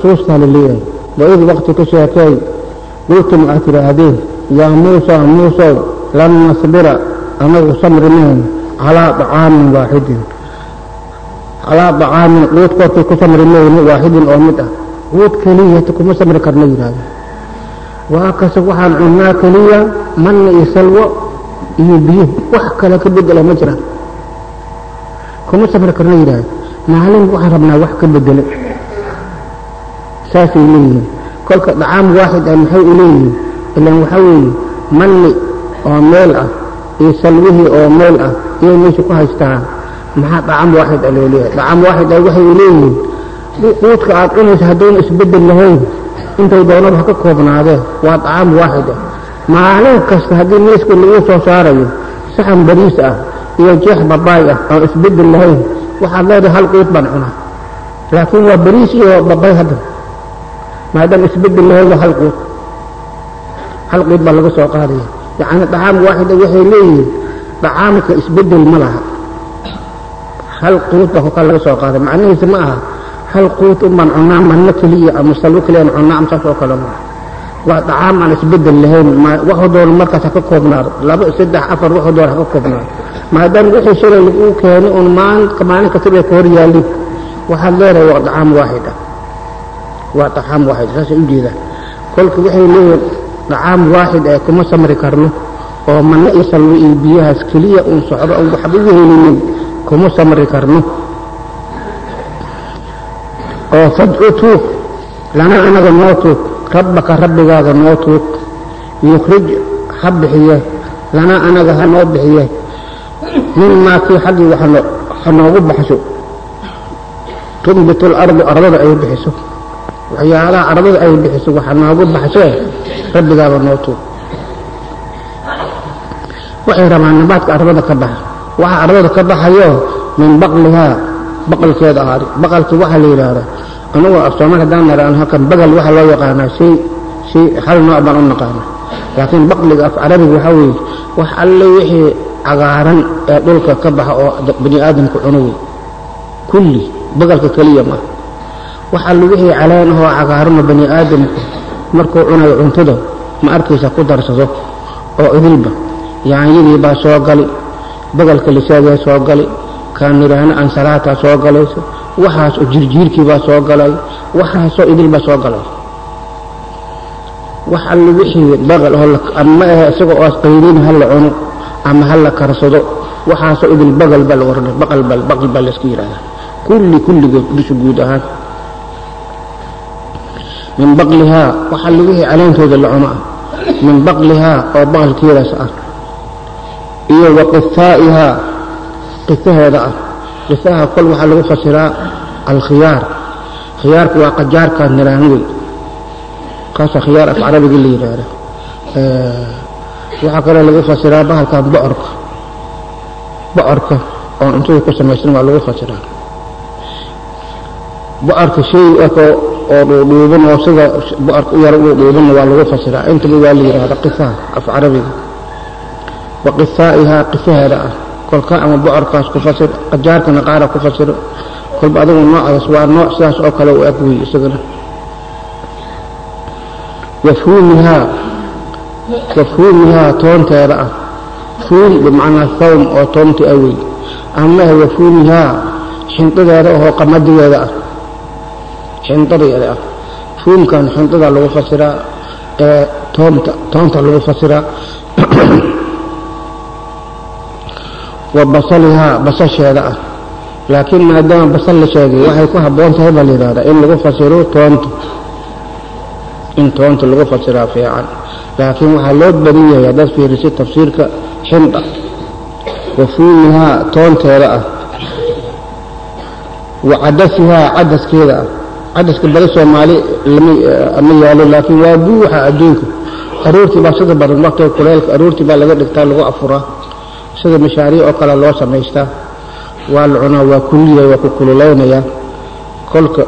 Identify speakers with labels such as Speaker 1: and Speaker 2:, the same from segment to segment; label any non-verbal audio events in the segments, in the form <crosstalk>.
Speaker 1: xusuustaa la leeyahay. Waid waqti ka sheekay. Qultum aad tidhaahdeen yaa muusa muusow lan nasbira anagu samri mahayno calaa dacaamin waaxidin calaa dacaamin quud korkii ku samri mahayno waaxidin oo mid ah. Quud keliyata kuma samri karna yidhahda waa kase waxaan cunnaa keliya manna iyo salwo iyo biyo wax kale ka bedela ma jiraan kuma samri karna yidhahda maalin waxaan rabnaa wax ka bedele saasay leeyihiin. Kolka dhacaam waaxid ah maxay u leeyihiin? Ilaan waxaa weeye manni oo meel ah iyo salwihii oo meel ah iyay meesha ku haystaan maxaa dhacaam waaxid ah loo leeyahay? Dhacaam waaxid ah waxay u leeyihiin quudka aad cunaysa haddayna isbeddel lahayn intay doonaba ha ka koobnaadeen waa dhacaam waaxid ah. Maalin kasta haddii miiska lagu soo saarayo saxan bariis ah iyo jeex babaay ah oo isbeddel lahayn waxaad leedahay hal quud baan cunaa. Laakiin waa bariis iyo babay hadda maadaama isbeddel lahayn waa hal quud hal quud baa laga soo qaadaya. Yacni dhacaam waaxida waxay leeyihiin dhacaamka isbeddel ma laha. Hal quud baa kolkaa laga soo qaaday. Macnihiisa ma aha hal quud unbaan cunaa manno keliya ama salwo keliya aan cunaa ama saas oo kale maaha waa dhacaam aan isbeddel lahayn waxu doona markaas ha ka koobnaado. Laba saddex afar waxu doona ha ka koobnaado. Maadaama wixii shalay lagu keenay un maalinka maalin kasta bay ka hor yaalin waxaad leedahay waa dhacaam waaxid ah waa dhacaam waaxid saasay u jeedaan kolka waxay leeyihiin dhacaam waaxid ee kuma samri karno oo manno iyo salwo iyo biyahaas keliya uun socdo aan waxba u helinin kuma samri karno. Oo fadcu tuug lana anaga noo tuug rabbaka rabbigaaga noo tuug yukhrij ha bixiye lana anaga ha noo bixiye. Mimaa kii xaggii ha noogu baxso. Tunbitu alardu ardada ay bixiso waxyaalaha ardada ay bixiso waxa noogu baxsee rabbigaaga noo tuug waxay rabaan nabaadka ardada ka baxa. Waxa ardada ka baxayo min baqlihaa baqalkeeda ahaaday baqalki waxaa la yidhaahdaa anugu af soomaali haddaan naraan halkan bagal waxaa loo yaqaanaa shay shay hal nooc baan u naqaana laakiin baqliga af carabiga waxaa weeye wax alle wixii cagaaran ee dhulka ka baxa oo bani aadamku cuno wey kulli bagalka keliya maaha wax alle wixii caleen ahoo cagaaranoo bani aadamku markuu cunayo cuntada ma arkaysa ku darsado oo idilba. Yaanyadii baa soo gali bagalka lisaagee soo gali kaaniraano ansalaata soo galayso waxaas oo jirjiirkii baa soo galay waxaasoo idil baa soo galay. Wax alle wixii baqal oo ama ahe isaga oo qayrin ha la cuno ama ha la karsado waxaasoo idil bagal baa la oranay baqal bal baqal baa la iska yidhahdaa kulli kulligood dusha guud ahaan min baqlihaa wax alle wixii caleentooda la ah. Min baqlihaa oo baqalkeedaas ah iyo wa qifaa'ihaa qifaheeda ah. Qifaha kol waxaa lagu fasiraa alkhiyaar. Khiyaarku waa qajaarkaan niraan kaasoo khiyaar af carabiga la yidhaahda waxaa kaloo lagu fasiraa bahalkan bocorka. Bocorka oo cuntada ku samaysan waa lagu fasiraa bocorka shay oo dhuudhuuban oo sida bocorka u yara dhuudhuubanna waa lagu fasiraa. Intaba waa la yidhahda qifaha af carabiga. Wa qifaa'ihaa qifaheeda ah. Kolka ama bocorkaas ku fasir qajaarkana qaara ku fasiro. Kolba adigu noocaas waa nooc sidaas oo kale u eg wey isagana wafuumihaa wafuumihaa toonteeda ah. Fuum bimacnaa thawm oo toonti ah wey amahe wafuumihaa xindadeeda ahoo qamadigeeda ah xindadeeda ah. Fuumkan xindadaa lagu fasiraa ee toonta toonta lagu fasiraa <clears throat> wa basalihaa basasheeda ah. Laakiin maadaama basal la sheegay waxay ku habboon tahay baa la yidhahdaa in lagu fasiro toonta in toonta lagu fasiraa fiican. Laakiin waxaa loo badan yahay haddaad fiirisid tafsiirka xinda wa fuumihaa toonteeda ah. Wa cadasihaa cadaskeeda ah cadaska bari soomaali lama yaalo laakiin waa buuxa adduunka. Aroortii baa sida badan waqtiga kuleelka aroortii baa laga dhigtaa lagu afuraa. Sida mashaariic oo kale loo samaystaa. Waa la cunaa waa kulliya waa ku kululaynaya kolka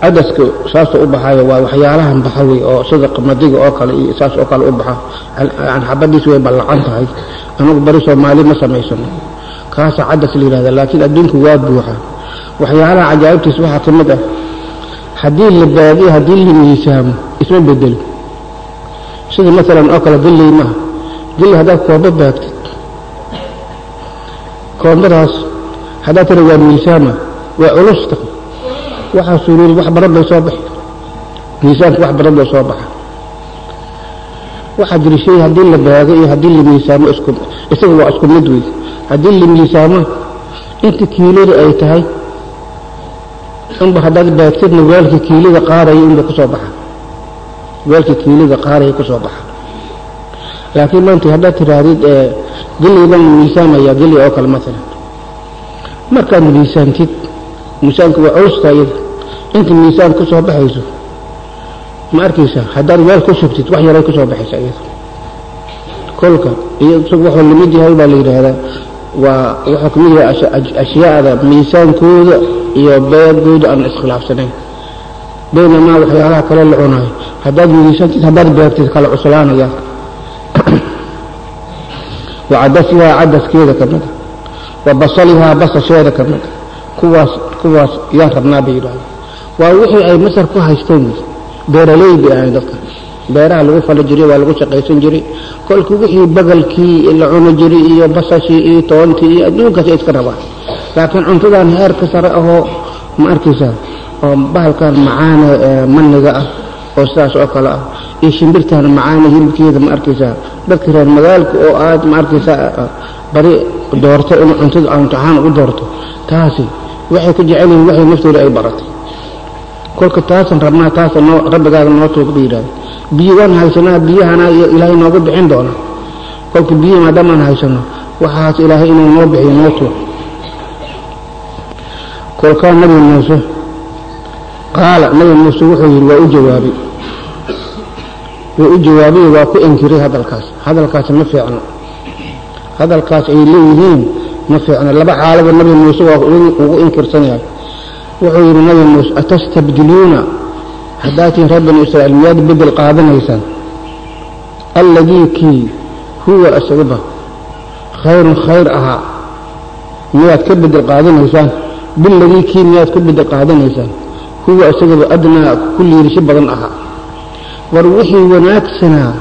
Speaker 1: cadaska saasoo u baxayo waa waxyaalahan baxa wey oo sida qamadiga oo kale iyo saas oo kale u baxa. Xabadiis way ballacan tahay. Anagu bari soomaali ma samaysano. Kaasa cadas la yidhahda laakiin adduunku waa buuxa waxyaalaha cajaa'ibtiis waxaa ka mid ah. Haddii la baadiyo haddii la miisaamo isma bedelo sida maalan oo kale galley maaha haddaad koombo baagtid koombadaas haddaad tira waa miisaama waa culusta waxaa suruuri wax badan bay soo baxi miisaanku wax badan bay soo baxa waxaa jira shay haddii la baago iyo haddii la miisaamo isku isaga waa isku mid wey haddii la miisaamo inta kiilada ay tahay unba haddaad baagtidna weelkii kiilada qaadaya unba ku soo baxa. Weelkii kiilada qaadaya ku soo baxa. Laakiin maanta haddaad tidhaahdid geleydan miisaamaya geley oo kale maalan markaad miisaantid miisaanka waa culusta iyada. Inta miisaan ku soo baxayso ma arkaysaa haddaad weel ku shubtid wax yaray ku soo baxaysa iyada. Kolka iyo wuxuu la mid yahay baa la yidhaahdaa waa wuxuu ka yahay ashyaada miisaankooda iyo beegooda aan iskhilaafsanayn baynamaa waxyaalaha kale la cunayo haddaad miisaantid haddaad beegtid kala cuslaanaya <clears throat> wa cadasihaa cadaskeeda ka mida wa basalihaa basasheeda ka mida kuwaas kuwaas yaan rabnaa bay yidhahda waa wixii ay masar ku haysteen beeraley bay ahayn dadka. Beeraha lagu fali jiray waa lagu shaqaysan jiray. Kolka wixii bagalkii la cuni jiray iyo basashii iyo toontii iyo adduunkaas ay iska rabaan laakiin cuntadan heerka sare ahoo ma arkaysaa? Oo bahalkan macaane maniga ah oo sidaas oo kale ah. Iyo shimbirtan macaane hilibkeeda ma arkaysaa? Dadka reer magaalka oo aad ma arkaysaa bari doorto in cuntada cuntahaan u doorto. Taasi waxay ku jecel yihiin waxay naftooda ay baratay. Kolka taasan rabnaa taasa noo rabbigaaga noo tuuq ba yidhahda biyo waan haysanaa biyahana ilaahay nooga bixin doona kolka biyo maadaamaan haysano waxaas ilaahay inuu noo bixiyo noo tuuq kolkaa nabi muuse. Qaala nabi muuse wuxuu yidhi waa u jawaabay waa u jawaabay waa ku inkiray hadalkaas. Hadalkaas ma fiicno. Hadalkaas ay leeyihiin ma fiicno. Laba xaalaba nabi muuse waa ugu inkirsan yahay wuxuu yidhi nabi muuse atastabdiluuna? Haddaad tihiin reer banu israa'iil miyaad bedel qaadanaysaan? Alladii kii huwa isaguba khayrun khayr ahaa. Miyaad ka bedel qaadanaysaan biladii kii miyaad ku bedel qaadanaysaan huwa isagaba adnaa ku liidasho badan ahaa war wixii wanaagsanaa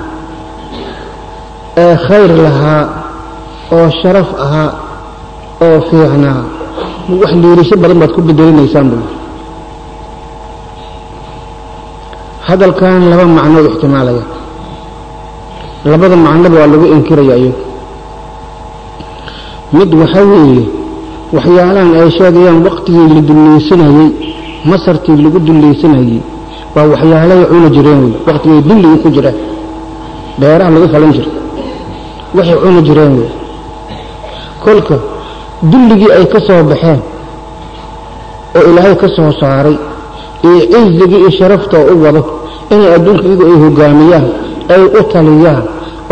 Speaker 1: ee khayr lahaa oo sharaf ahaa oo fiicnaa wax liidasho badan baad ku bedelinaysaan buu hadalkan laba macnood ixtimaalaya labada macnoba waa lagu inkiraya iyagu mid waxa weeye waxyaalahan ay sheegayaan waqtigii la dullaysanayey masartii lagu dullaysanayey waa waxyaalahay cuni jireen wey waqtigay dulligii ku jireen beeraha lagu falan jira waxay cuni jireen wey kolka dulligii ay ka soo baxeen oo ilaahay ka soo saaray iyo cizigii iyo sharafta u wado inay adduunka iyagu ay hogaamiyaan ay u taliyaan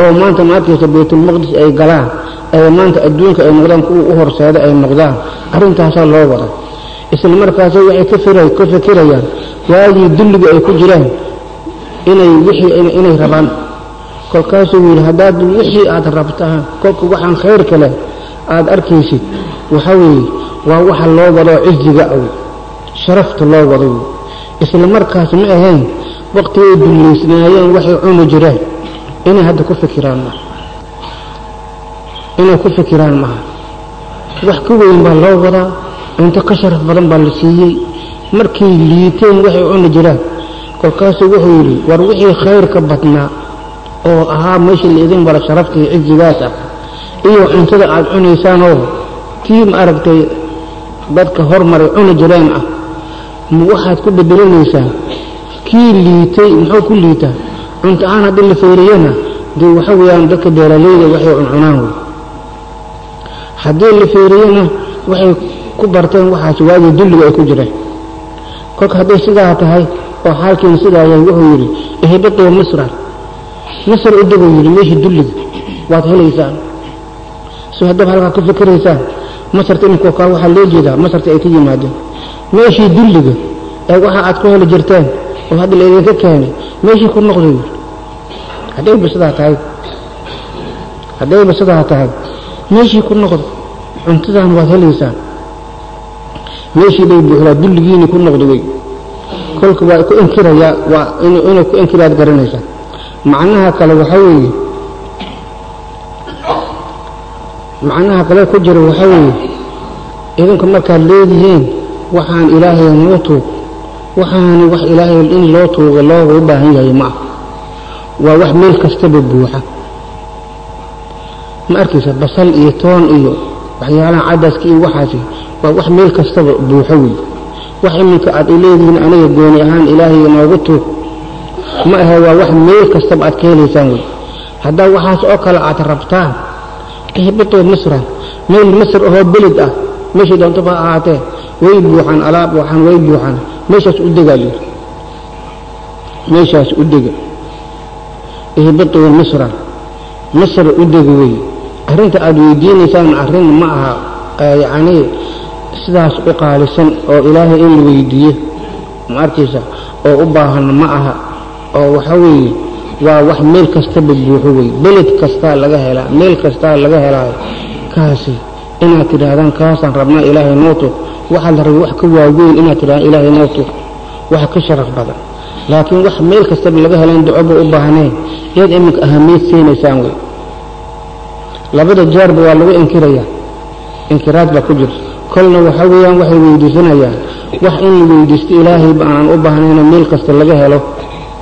Speaker 1: oo maanta ma arkaysa baytulmaqdis ay galaan ay maanta adduunka ay noqdaan kuwa u horseeda ay noqdaan. Arrintaasaa loo wada isla markaas waxay ka fikirayaan. Waagii dulliga ay ku jiraan inay wixii inay rabaan. Kolkaasuu yidhi haddaad wixii aad rabtaan kolka waxaan khayr kale aad arkaysid. Waxa weeye waa waxa loo wado ciziga aw sharafta loo wado. Isla markaas ma ahayn waqtigay dullaysnaayeen waxay cuni jireen. Inay hadda ku fikiraan inay ku fikiraan maaha. Wax ka weyn baa loo wadaa cunto ka sharaf badan baa la siiyey. Markay liiteen waxay cuni jiraan kolkaasuu wuxuu yidhi war wixii khayr ka badnaa oo ahaa meesha laidin bara sharafta iyo cizigaas ah iyo cuntada aad cunaysaanoo tii ma aragtay dadka hormaray cuni jireen ah waxaad ku bedelinaysaa kii liitay muxuu ku liitaa? Cunto ahaan haddii la feeriyana dee waxa weeyaan dadka beeraleyda waxay cuncunaan wey haddii la feeriyana waxay ku barteen waxaas waagii dulliga ay ku jireen. Kolka hadday sidaa tahay oo xaalkiina sidaa yahay wuxuu yidhi ihbituu misran misr u deguu yidhi meeshii dulliga waad helaysaan. So haddaba halkaa ka fikiraysaan masarta iminko kale waxaa loo jeedaa masarta ay ka yimaadeen. Meeshii dulliga ee waxa aad ku heli jirteen oo hadda la idinka keenay meeshii ku noqda yidhi haddayba sidaa tahay haddayba sidaa tahay meeshii ku noqda cuntadan waad helaysaan. Meeshii bay buuxdaa dulligiini ku noqda wey kolka waa ku inkirayaa waa inuu ku inkiraad garanaysaa macnaha kale waxaa weeye macnaha kale ku jira waxaa weeye idinku markaad leedihiin waxaan ilaahay noo tuug. Waxaani wax ilaahay in loo tuuga looga u baahan yahay ma ah waa wax meel kastaba buuxa ma arkaysa basal iyo toon iyo waxyaalaha cadaska iyo waxaasi. Waa wax meel kastaba buuxo wey wax iminka aad u leedihiin aniga gooni ahaan ilaahay noogu tuug ma ahe waa wax meel kastaba aad ka helaysaan wey haddaa waxaas oo kale aad rabtaan ihbitoo misra meel misr ahoo beled ah meeshii doontaba ha ahaatee way buuxaan alaab waxaan way buuxaan. Meeshaas u layidhi meeshaas u dega. Ihbituu misra misr u dega wey arrinta aada weydiinaysaan arrin ma aha yacnii sidaas u qaalisan oo ilaahay in la weydiiyo. Ma arkaysa? Oo u baahan ma aha. Oo waxa weeye waa wax meel kastaba buuxo wey. Beled kastaa laga helaa meel kastaa laga helaayo kaasi inaad tidhaahdaan kaasaan rabnaa ilaahay noo tuuq waxaad la rabay wax ka waaweyn inaad tidhahdaan ilaahay noo tuuq wax ka sharaf badan. Laakiin wax meel kastaba laga helaan ducoba u baahneen yaad iminka ahamiyad siinaysaan wey labada jeerba waa lagu inkirayaa. Inkiraad baa ku jira. Kolna waxa weeyaan waxay weydiisanayaan wax in la weydiisto ilaahayba aanan u baahnayno meel kasta laga helo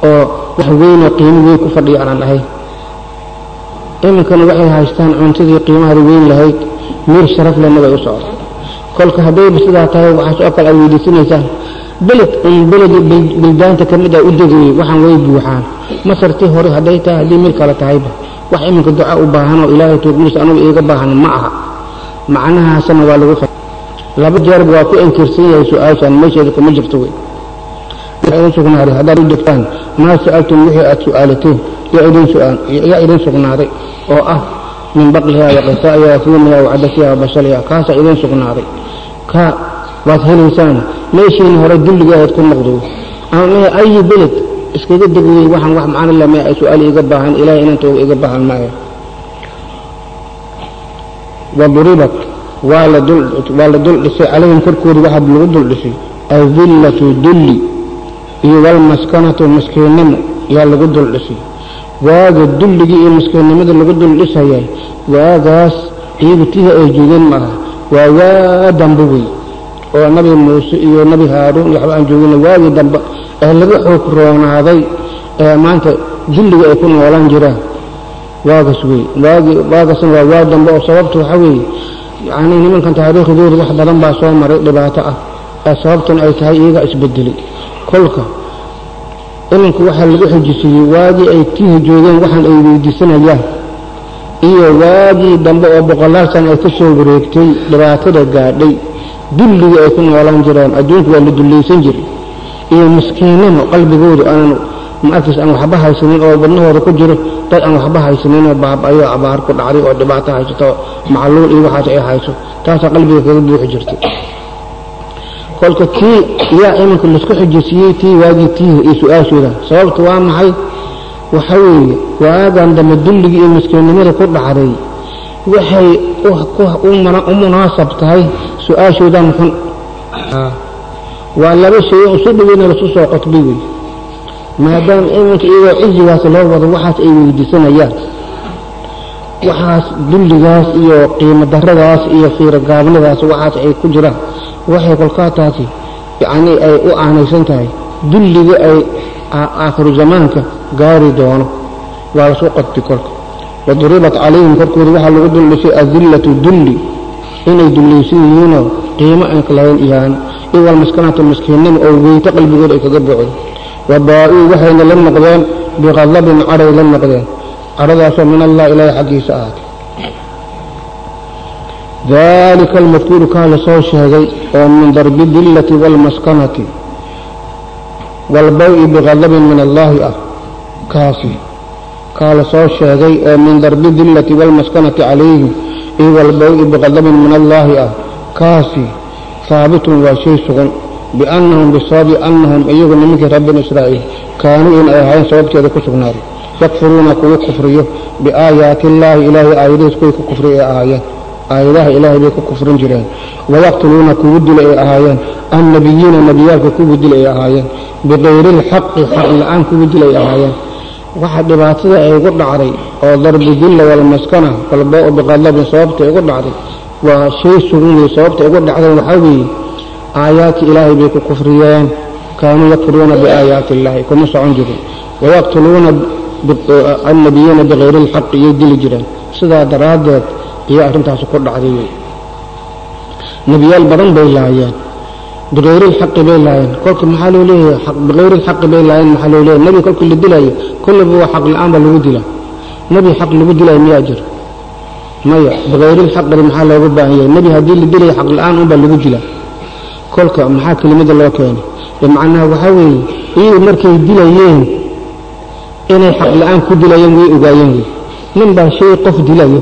Speaker 1: oo wax weynoo qiimo weyn ku fadhiya aanan ahayn. Iminkana waxay haystaan cuntadii qiimahada weyn lahayd miir sharaf lena way u socda. Kolka haddayba sidaa tahay waxaas oo kale aad weydiisanaysaan beled un beled bildaanta ka mid a u degayey waxaan way buuxaan masartii hore hadday tahay haddii mid kale tahayba wax iminka duca u baahanoo ilaahay tuugmiisa anugu iiga baahan ma aha. Macnahaasna waa lagu laba jeerba waa ku inkirsan yahay su'aashaan meesheeda kuma jirto wey. Idin sugnaaday haddaad u degtaan maa sa'altum wixii aad su'aalateen? Yaa idin sugnaaday oo ah min baqliha wa qisaa'iha wa bashaliha kaasaa idin sugnaaday. Ka waad helaysaan meeshiina hore dulligeedaad ku noqdo. Ama ayi beled iskaga deg wey waxaan wax macno mee su'aal iga baahan ilahay inaan tooga iga baahan maayo. Waduribat waa la dul dhisay calayhim korkooda waxaa lagu dul dhisay. Adillatu dulli iyo walmaskanatu maskiinnimo yaa lagu dul dhisay. Waaga dulligii iyo maskiinnimada lagu dul dhisayay waagaas iyagu tihii ay joogeen ma aha waa waa dambe wey oo nabi muuse iyo nabi haaruun waxba aan joogin waagii dambe ee laga xoog roonaaday ee maanta dulliga ay ku noolaan jiraan. Waagaas wey waagi waagasna waa waa dambe oo sababta waxaa weeye yacni nimankan taariikhdooda wax badan baa soo maray dhibaato ah. Ee sababtan ay tahay iyaga isbedelay. Kolka iminku waxaa lagu xijisiiyey waagii ay tihi joogeen waxaan ay weydiisanayaan. Iyo waagii dambe oo boqolaal sana ay ka soo wareegtay dhibaatada gaadhay. Dulliga ay ku noolaan jireen adduunku waa la dullaysan jiray iyo miskiinnimo qalbigoodu aanan maarkiis aan waxba haysanin oo wadnahooda ku jiro dad aan waxba haysaninoo baab-ayo abaar ku dhacday oo dhibaato haysato macluul iyo waxaas ay hayso taasaa qalbiga kaga buuxi jirtay. Kolka tii yaa iminka la isku xijisiiyey tii waagii tiihi iyo su'aashooda sababta waa maxay? Waxa weeye waagan dambe dulligii iyo miskiinnimada ku dhacday waxay u munaasab tahay su'aashoodan xun waa laba shay isu dhaweyna lasu soo qotbay wey maadaama iminka iyagoo cizigaas loo wado waxaas ay weydiisanayaan. Waxaas dulligaas iyo qiimo daradaas iyo fiiro gaabnadaas waxaas ay ku jiraan. Waxay kolkaa taasi yacnii ay u aanaysan tahay. Dulliga ay aakhiru zamaanka gaari doono. Waa lasu qodbi kolka. Waduribat calayhim korkooda waxaa lagu duldhisay adillatu dulli. Inay dullaysan yihiinoo qiimo aan lahayn iyaan iyo walmaskanatu miskiinnimo oo weyto qalbigooda ay kaga buucdo wabaa-uu waxayna la noqdeen biqadabin cadhay la noqdeen cadhadaasoo min allah ilaahay xaggiisa ahaatay dalika almadkuuru kaa la soo sheegay oo min darbi dillati waalmaskanati waalbaw-i biqadabin min allaahi ah kaasi kaa la sheegay oo min darbi dillati waalmaskanati calayhim iyo biqadabin min allaahi ah kaasi haabitun waa shay sugan biannahum bisababi annahum iyagu nimankii reer bani israa'iil kaanuu in ay ahaayeen sababteeda ku sugnaaday yakfuruuna kuwa kufriyo biaayaati illaahi ilaahay aayadihiis kuway ku kufriya ay ahaayeen aayadaha ilaahay bay ku kufrin jireen wayaqtuluuna kugu dila ay ahaayeen annabiyiina nebiyaalka kugu dila ay ahaayeen bikayri ilxaqi xaq la'aan kugu dila ay ahaayeen waxa dhibaatada ay ugu dhacday oo darbi dilla walmaskana walboo biqadabin sababta ugu dhacday waa shay sugan sababta ugu dhacday waxaa weeye aayaadki ilaahay bay ku kufriyeen. Kaanuu yakfuruuna biaayaati illaahi kuma socon jirin. Wayaqtuluuna annabiyiina bikayri ilxaqi iyay dili jireen. Sidaa daraaddeed iyo arrintaasi ku dhacday wey nebiyaal badan bay laayeen. Bikayri ilxaqi bay laayeen. Kolka maxaa loo leeyahay? Bikayri ilxaqi bay laayeen maxaa loo leeyahay? Nebi kolkii la dilayo kulliba waa xaq la'aan baa lagu dilaa. Nebi xaq lagu dilayo miyaa jira maya bikayri ilxaqina maxaa looga baahan yahay? Nebi haddii la dilayo xaq la'aan unbaa lagu dilaa kolka maxaa kelimada loo keenay? Bimacnaha waxaa weeye iyagu markay dilayeen inay xaq la'aan ku dilayeen way ogaayeen wey. Nin baa shay qof dilayo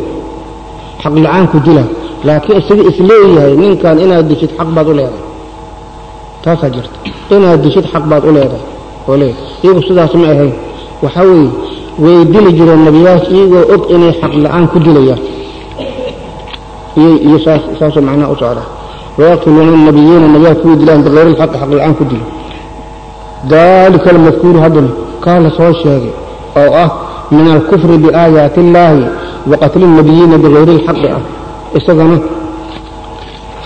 Speaker 1: xaq la'aan ku dila. Laakiin isaga is leeyahay ninkan inaad dishid xaq baad u leedahay. Taasaa jirta. Inaad dishid xaq baad u leedahay. Oo leedahay iyagu sidaas ma ahayn. Waxaa weeye way dili jireen nebiyaas iyagoo og inay xaq la'aan ku dilayaan iyo saasoo macnaha u socda. Wayaqtuluuna nabiyiina nebiyaal kuwii dilaan bikayri ilxaqi xaq la'aan ku dila dalika almadkuuru haddana kaa la soo sheegay oo ah min alkufri biaayaati illaahi waqatli nabiyiina bikayri ilxaqi ah isagana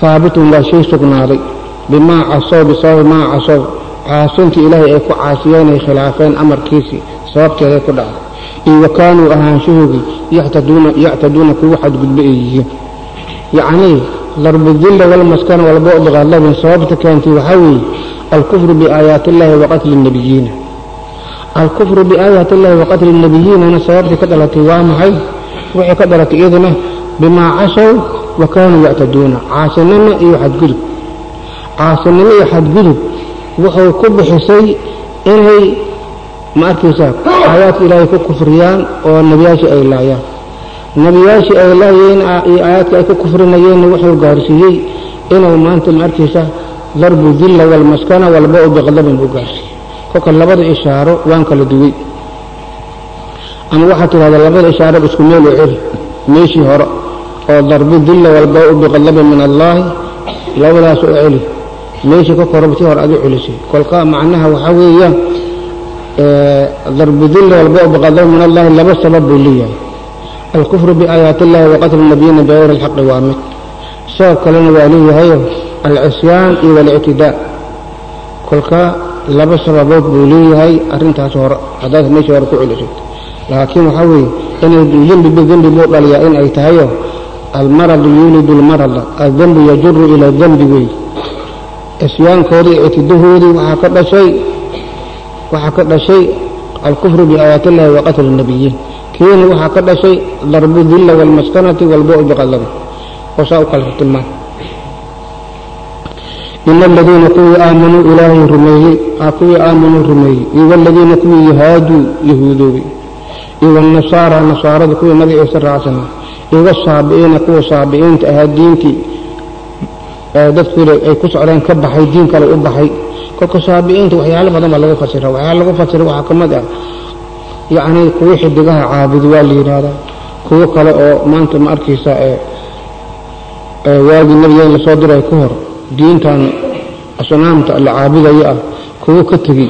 Speaker 1: haabitun waa shay sugnaaday. Bimaa casow bisababi maa casow caasintii ilaahay ay ku caasiyeen ay khilaafeen amarkiisii sababteeday ku dhacday. Iyo wa kaanuu ahaanshahoogii yactaduuna kuwa xadgudbo ay yihiin yacnii darbudilla walmaskana walbo biqadabin sababta keentay waxaa weeye alkufru biaayaati illaahi waqatli nabiyiina alkufru biaayaati illahi waqatli nabiyiinana sababtii ka dhalatay waa maxay? Waxay ka dhalatay iyaduna bimaa casow wa kaanuu yactaduuna. Caasinimo iyo xadgudub. Caasinimo iyo xadgudub wuxuu ku bixisay inay ma arkaysaa aayaadka ilaahay ku kufriyaan oo nebiyaashii ay laayaan nebiyaashii ay laayeen iyo aayaadka ay ku kufrinayeenna wuxuu gaarsiiyey inuu maanta ma darbu dilla walmaskana walbo-u biqadabin buu gaarsiiyey. Kolka labada ishaaro waan kala duway ama waxaad tidhahdaa labada ishaaraba isku meel u celi meeshii hore oo darbu dilla walbo-u biqadabin min allaahi labadaas u celi. Meeshii ka korabtii hore aad u celisay. Kolka macnaha waxaa weeyaan darbu dilla walbo-u biqadabin min allaahi laba sabab buu leeyahay alkufru biaayaati illahi waqatli nabiyiina bigayri alxaqi waa mid sabab kalena waa leeyahayo alcisyaan iyo walictidaa kolka laba sababood buu leeyahay arrintaas hore haddaad meeshii hore ku celisay laakiin waxaa weeye inay dembi buu dhaliyaa in ay tahayo almaradu yuulidu lmarada addembu yajuru ila dembi wey isyaankoodii ictidahoodii waxaa ka dhashay waxaa ka dhashay alkufru biaayaati illahi waqatli nabiyiin kiina waxaa ka dhashay darbu dilla walmaskanati walbo-u biqadabi oo saa u kala tilmaan ina aladiina kuwii aamanuu ilaahay rumeeyey kuwii aamanuu rumeeyey iyo waladiina kuwii yahaaduu yahuudoobay iyo wanasaara nasaarada kuwii nabi ciise raacsanaa iyo wasaabi'iina kuwa saabi'iinta ahaa diintii dadkooda ay ku socdeen ka baxay diin kale u baxay kolka saabi'iinta waxyaalo badan baa lagu fasira waxyaala lagu fasira waxaa ka mid ah yacni kuwo xidigaha caabudi waa la yidhaahdaa. Kuwo kale oo maanta ma arkaysa waagii nabiga in la soo diray ka hor diintan asnaamta la caabudayo ah kuwo ka tegi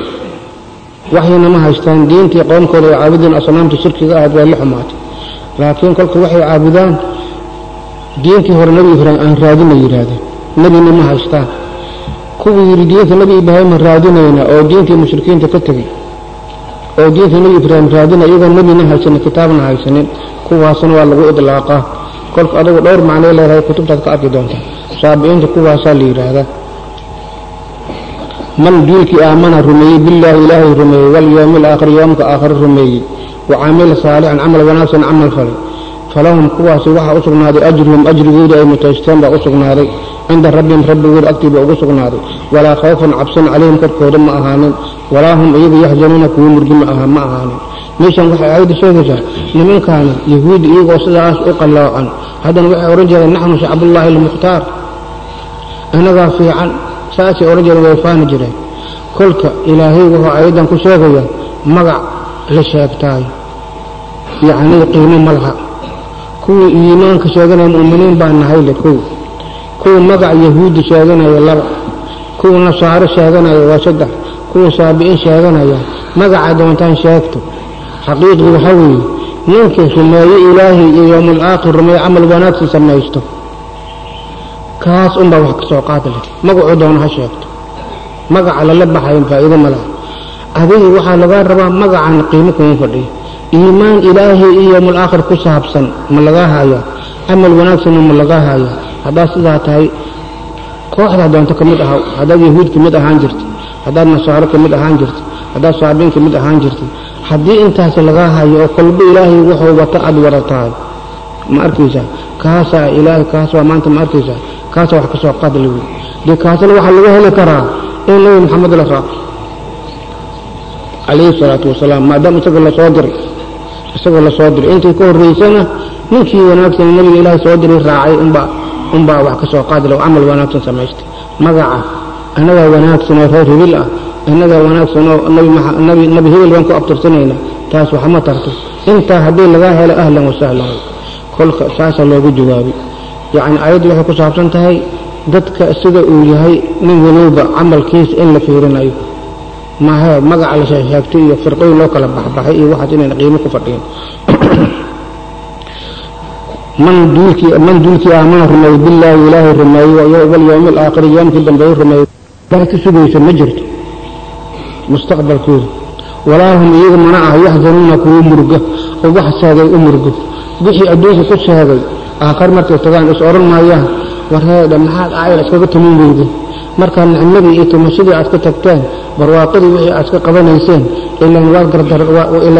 Speaker 1: waxyna ma haystaan diintii qoomkooda ay caabudeen asnaamta shirkiga ahayd waa la xumaatay. Laakiin kolka waxay caabudaan diintii hore nebi ibraahim aan raadina yidhaahdeen. Nebina ma haystaan. Kuwii yidhi diinta nebi ibraahima raadinayna oo diintii mushrikiinta ka tegey oo diinta nebi ibraahim raadina iyagoo nebina haysanin kitaabna haysanin kuwaasna waa lagu idlaaqaa kolka adugu dhowr macnay leedahay kutubtaad ka arki doontaa saabi'iinta kuwaasaa la yidhaahdaa man duulkii aamana rumeeyey billaahi ilaahay rumeeyey walyowmi alaakhir yoomka aakhare rumeeyey wa camila saalixan camal wanaagsan camal falay falahum kuwaasi waxaa u sugnaaday ajruhum ajrigoodii ay mutaysteen baa u sugnaaday cinda rabbihim rabbigooda agtiiba ugu sugnaaday walaa khawfun cabsan calayhim korkooda ma ahaanin walaa hum iyagu yaxzanuuna kuwo murgi ma aha ma ahaanin meeshan waxay aayadda sheegaysaa nimankaani yahuudi iyagoo sidaas u qalloocan haddana waxay odhan jireen naxnu shacbullaahi almukhtaar innagaa fiican saasay odhan jireen way faani jireen kolka ilaahay wuxuu aayaddan ku sheegaya magac la sheegtaayo yacnii qiimo ma laha kuwii iimaanka sheeganaya mu'miniin baa nahay le kow kuwa magac yahuudi sheeganaya laba kuwa nasaaro sheeganaya waa saddex kuwa saabi'in sheeganaya magaca doontaan sheegto. Xaqiiqdu waxaa weeye ninkii rumeeye ilaahay iyo yowmal aakhir rumeeye camal wanaagsan samaysto kaas unbaa wax ka soo qaadi leh magacuu doona ha sheegto. Magaca lala baxayn faa'iido ma laha. Adiga waxaa lagaa rabaa magacan qiimo kuma fadhiyo. Iimaan ilaahay iyo aakhir ku saabsan ma lagaa haya camal wanaagsanna ma lagaa haya haddaad sidaa tahay kooxdaa doonto ka mid ahaw haddaad yahuud ka ahaan jirta haddaad nasaaro ka mid ahaan jirta haddaad saabiin ka mid ahaan jirta haddii intaas lagaa hayo oo kolba ilaahay wuxuu wata aad wada tahay ma arkaysaa? Kaasaa ilaahay kaas waa maanta ma arkaysaa? Kaasaa wax ka soo wey dee kaasna waxaa laga heli karaa in nabi maxamed la raaco calayhi salaatu wasalaam maadaama isagoo la soo diray isagoo la soo diray. Intii ka horraysana ninkii wanaagsan nabiga ilaahay soo diray raacay unbaa unbaa wax ka soo qaadi la camal wanaagsan samaystay. Magaca annagaa wanaagsan oo reer hibil ah annagaa wanaagsan oo nabi hibil baan ku abtirsanayna taas waxma tarto. Intaa haddii lagaa helo ahlan wasahlan kolka saasaa loogu jawaabay yacni ayaddu waxay ku saabsan tahay dadka sida uu yahay nin walowba camalkiisa in la fiirinayo. Maahe magaca la sheegtay iyo firqooyin loo kala baxbaxay iyo waxaas inayna qiimo ku fadhiyin <coughs> man duulkii man duulkii aamana rumeeyey billaahi ilaahay rumeeyey walyowmi alaakhiri yoomkii dambeeyey rumeeyey dara ka sugaysa ma jirto mustaqbalkooda walaa hum iyagu mana ah yaxzanuuna kuwa murga oo wax seegay u murgo wixii adduunka ku seegay aakhar markay tagaan is odhan maayaan warheedha maxaad aayar iskaga tumin weyday markaa nicmadii iyo tumashadii aad ka tagteen barwaaqadii wixii aad ka qabanayseen ilaan waad gardaran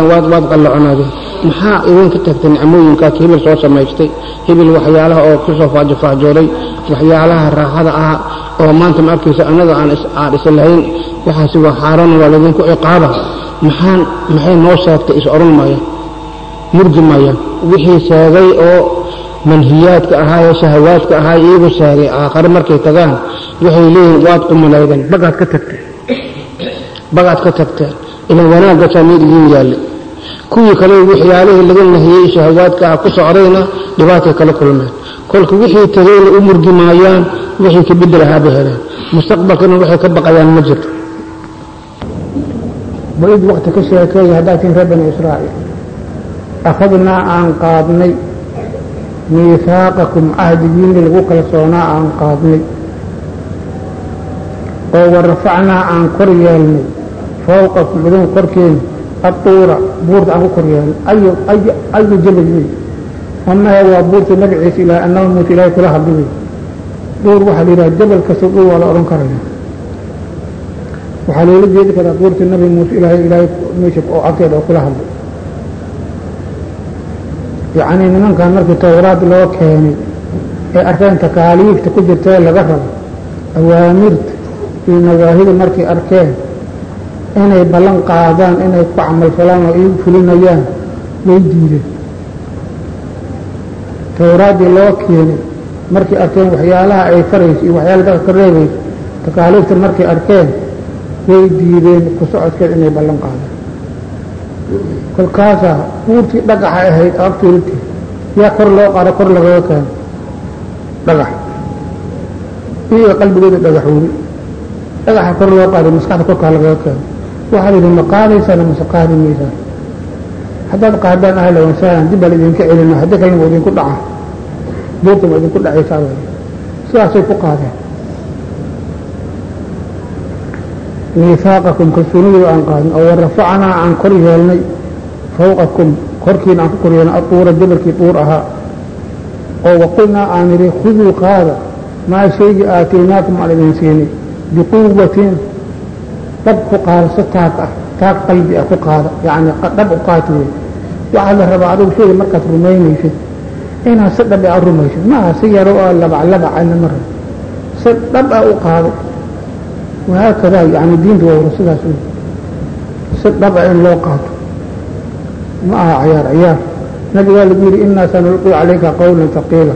Speaker 1: waad waad qallaconaadeen maxaa idinka tagtay nicmooyinkaas hibil soo samaystay? Hibil waxyaalaha oo ku soo faajofaajooday waxyaalaha raaxada ah oo maanta ma arkaysa annaga aan aan islahayn waxaasi waa xaaraan waa laydinku ciqaaba. Maxaan maxay noo sheegtay is odhan maayaan murgi maayaan wixii sheegay oo manhiyaadka ahaa ee shahawaadka ahaa iyagu sheegay aakhare markay tagaan waxay leeyihiin waad qumanaydeen bagaad ka tagteen bagaad ka tagteen ilan wanaaggasaa mid idiin yaalle kuwii kale waxyaalihii laga nahiyey shahawaadka ah ku socdayna dhibaatay kala kulmeen. Kolka wixii tagayna u murgi maayaan wixii ka bedel ahaaba heleen. Mustaqbalkana waxay ka baqayaan ma jirto.
Speaker 2: Baid wakti ka sheekeeya haddaad tiin reer bani israa'iil. Akhadnaa aan qaadnay miihaaqakum cahdigiinni lagu kalsoonaa aan qaadnay. Oo warafacnaa aan kor yeelnay fawqakum idin korkeena adduura buurta aan ku kor yeelnay ayu jabal wey amahe waa buurta magaciisa ilahay annaba muuse ilaahay kula hadli wey duur waxaa la yidhaha jabal kasta duur waa la odhan karaya waxaa loola jeedi karaa duurta nabi muuse ilaahay ilaahay meesha oo agteeda oo kula hadlay yacnii nimankan markii towraad loo keenay ee arkeen takaaliifta ku jirtae laga rabo awaamirta iyo nawaahida markay arkeen inay ballan qaadaan inay ku camalfalaan oo iigu fulinayaan way diideen towraaddii loo keenay markay arkeen waxyaalaha ay farayso iyo waxyaala dadka ka reebayso takaaliifta markay arkeen way diideen ku socodkeed inay ballan qaadaan. Kolkaasaa buurtii dhagaxa ahayd agtuulti yaa kor loo qaado kor lagaga keeno dhagax. Iyaga qalbigooda dhagaxoodi dhagaxa kor loo qaaday maskaxda korkaa lagaga keeno waxaa la yidhi ma qaadaysana mase qaadi maysaan haddaad qaadaan ahla wasaalan dib baa la idinka celina haddii kalena waa idinku dhaca buurta waa idinku dhacaysaa way sidaasay ku qaadeen. Miihaaqakum kalsoonidooda aan qaadin oo warafacnaa aan kor yeelnay fawqakum korkiina aan ku kor yeelnay aduura jabalkii duur ahaa. Oo waqulnaa aan idhi khuduu qaada maa shaygii aataynaakum aan idin siinay biquwatin dhab ku qaada si taag ah taag qalbi ah ku qaada yacni dhab u qaati wey waxaa la rabaa adigu shayga markaad rumaynaysid inaad si dhab a rumaysid maaha si yaro oo labaclabacana ma rabo si dhab ah u qaado wahaakada yani diinta waa sidaas wey si dhab ah in loo qaato. Ma aha cayaar cayaar nabigaa lagu yidhi inaa sanulqi calayka qawlan taqiila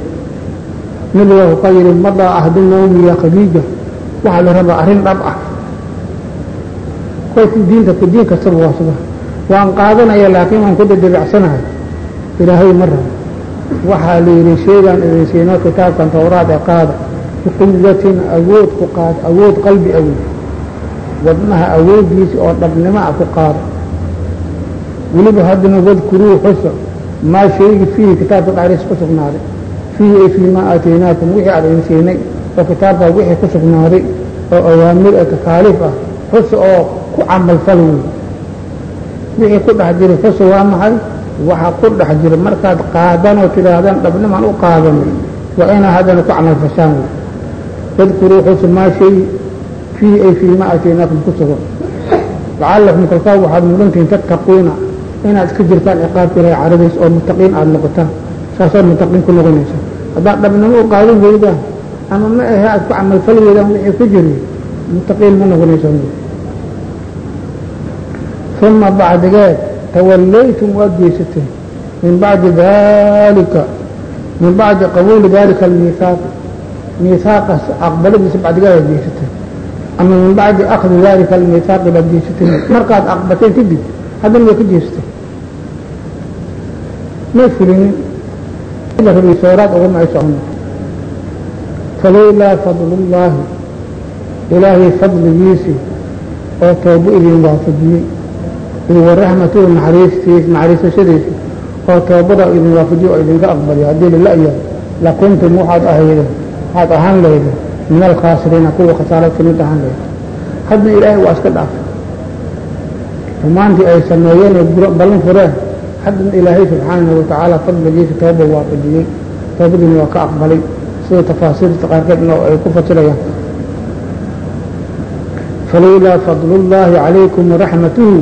Speaker 2: nabigaa wuxuu yidhi madaa ahdu nawmi ya khadiija. Waxaa la rabaa arrin dhab ah diinta diin kastaba waa sida waan qaadanaya laakiin waan ku dadebecsanahay ilaahay ma rabo.
Speaker 1: Waxaa la yidhi sheegaan idin siino kitaabkan towraad ee qaada biquwatin awood ku qaada awood qalbi awood. Wadnaha awooddiisa oo dhabnimo a ku qaada. Weliba haddana wadkuruu xusa maa shaygi fiihi kitaabka dhexdiisa ku sugnaaday. Fiihi ay fii maa aataynaakum wixii aan idin oo kitaabkaa wixii ku sugnaaday oo awaamir ee takaaliif ah xusa oo ku camalfal wey wixii ku dhex jiray xusa waa maxay? Waxa ku dhex jira markaad qaadanoo tidhaahdaan dhabnimaan u qaadanay waa inaa haddana ku camalfashaan wey wadkuruu xusa maa shay fiihi ay fii maa aataynaakum ku sugan lacallakum kalkaa waxaad mudantihiin tattaquuna inaad iska jirtaan ciqaabka ilahay caradays oo mutaqiin aada noqotaan saasaad mutaqiin ku noqonaysa haddaad dhabnimo u qaadan weydaan ama ma ahe aad ku camalfal weydaan wixii ku jiri mutaqiin ma noqonaysa uma bacdigeed tawallaytum waad jeesateen min bacdi dalika min bacdi qabuuli dalika almiihaaqi miihaaqaas aqbaladiisa bacdigeed aad jeesateen ama min bacdi akdi dalika almiihaaqi baad jeesateen markaad aqbateen kadib haddana way ka jeesteen may fulinin sooraad ugama ay socono falowlaa fadlullaahi ilaahay fadligiisii oo toobo idin waafajiyey waraxmatuhu naxariistiis naxariisashadiisi oo toobada idin waafajiye oo idinka aqbaliyo haddii lala-yahay lakuntum waxaad ahaydeen waxaad ahaan lahaydeen min alkhaasiriina kuwa khasaarad ka mid ahaan lahayd. Hadda ilaahay waa iska dhaafay rumaantii ay sameeyeen ee ballan fureen haddana ilaahay subxaanahu watacaala fadligiisa tooba waafajiyey toobadiina waa ka aqbalay. Sida tafaasiirta qaarkeedna ay ku fasirayaan falowlaa fadlullaahi calaykum waraxmatuhu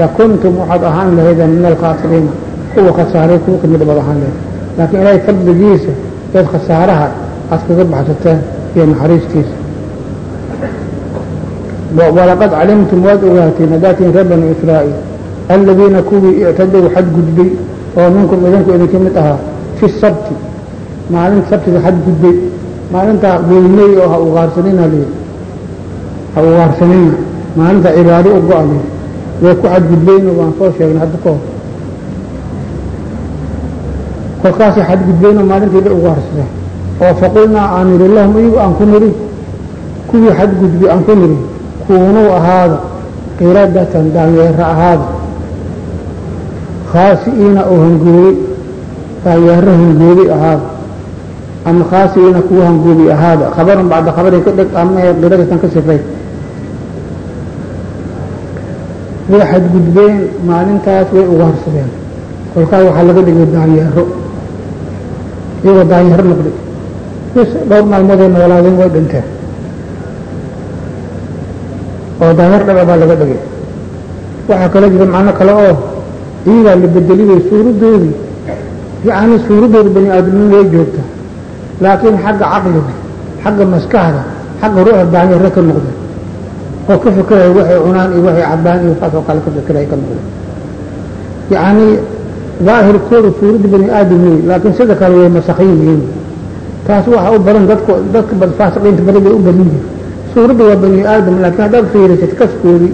Speaker 1: lakuntum waxaad ahaan lahaydeen min alkhaasiriina kuwa khasaaray kuwa ka mid baad ahaan lahayd laakiin ilaahay fadligiisa eed khasaaraha aad kaga baxsateen iyo naxariistiisa walaqad calimtum waad ogaateen hadaatiin reer banu israa'iil aladiina kuwii ictadow xadgudbay oo minkum idinku idinka mid ahaa fi sabti maalinta sabtiga xadgudbay maalintaa weyney oo ha ugaarsanina layidhi ha ugaarsanina maalinta cibaado u go-a layidhi way ku xadgudbayno waan soo sheegnay hadda kahor kolkaasay xadgudbayno maalintii la ugaarsada oo faqulnaa aan nidhi lahum iyagu aan ku nidhi kuwii xadgudbi aan ku nidhi kuunuu ahaada. Qiradatan daanyeero ahaada. Khaasi'iina oo hangoobay daanyeero hangoobay ahaada. Ama khaasi'iina kuwa hangoobay ahaada. Khabaran bacda khabarin ka dheg ama qiradatan ka sifay way xadgudbeen maalintaas way ugaarsadeen kolkaas waxaa laga dhigay daanyeero iyagoo daanyeero noqday bis dhowr maalmoodee noolaadeen way dhinteen. Oo daanyeer dhaba baa laga dhigay. Waxaa kala jira macno kale oo iyagaa la bedeliyay suuradoodii yacni suuraddooda bani aadamnimo way joogta. Laakiin xagga caqliga xagga maskaxda xagga ruuxa daanyeero ka noqday oo ka fikiraya waxay cunaan iyo waxay cabaan iyo saasoo kale ka fikiraya ka noqday yacni daahirkooda suuradda bani aadam wey laakiin sida kale way masakhiin yihiin. Taas waxaa u badan dadku dadka faasiqiinta bay u badan yihiin suuradda waa bani aadam laakiin haddaad fiirisid kaskoodii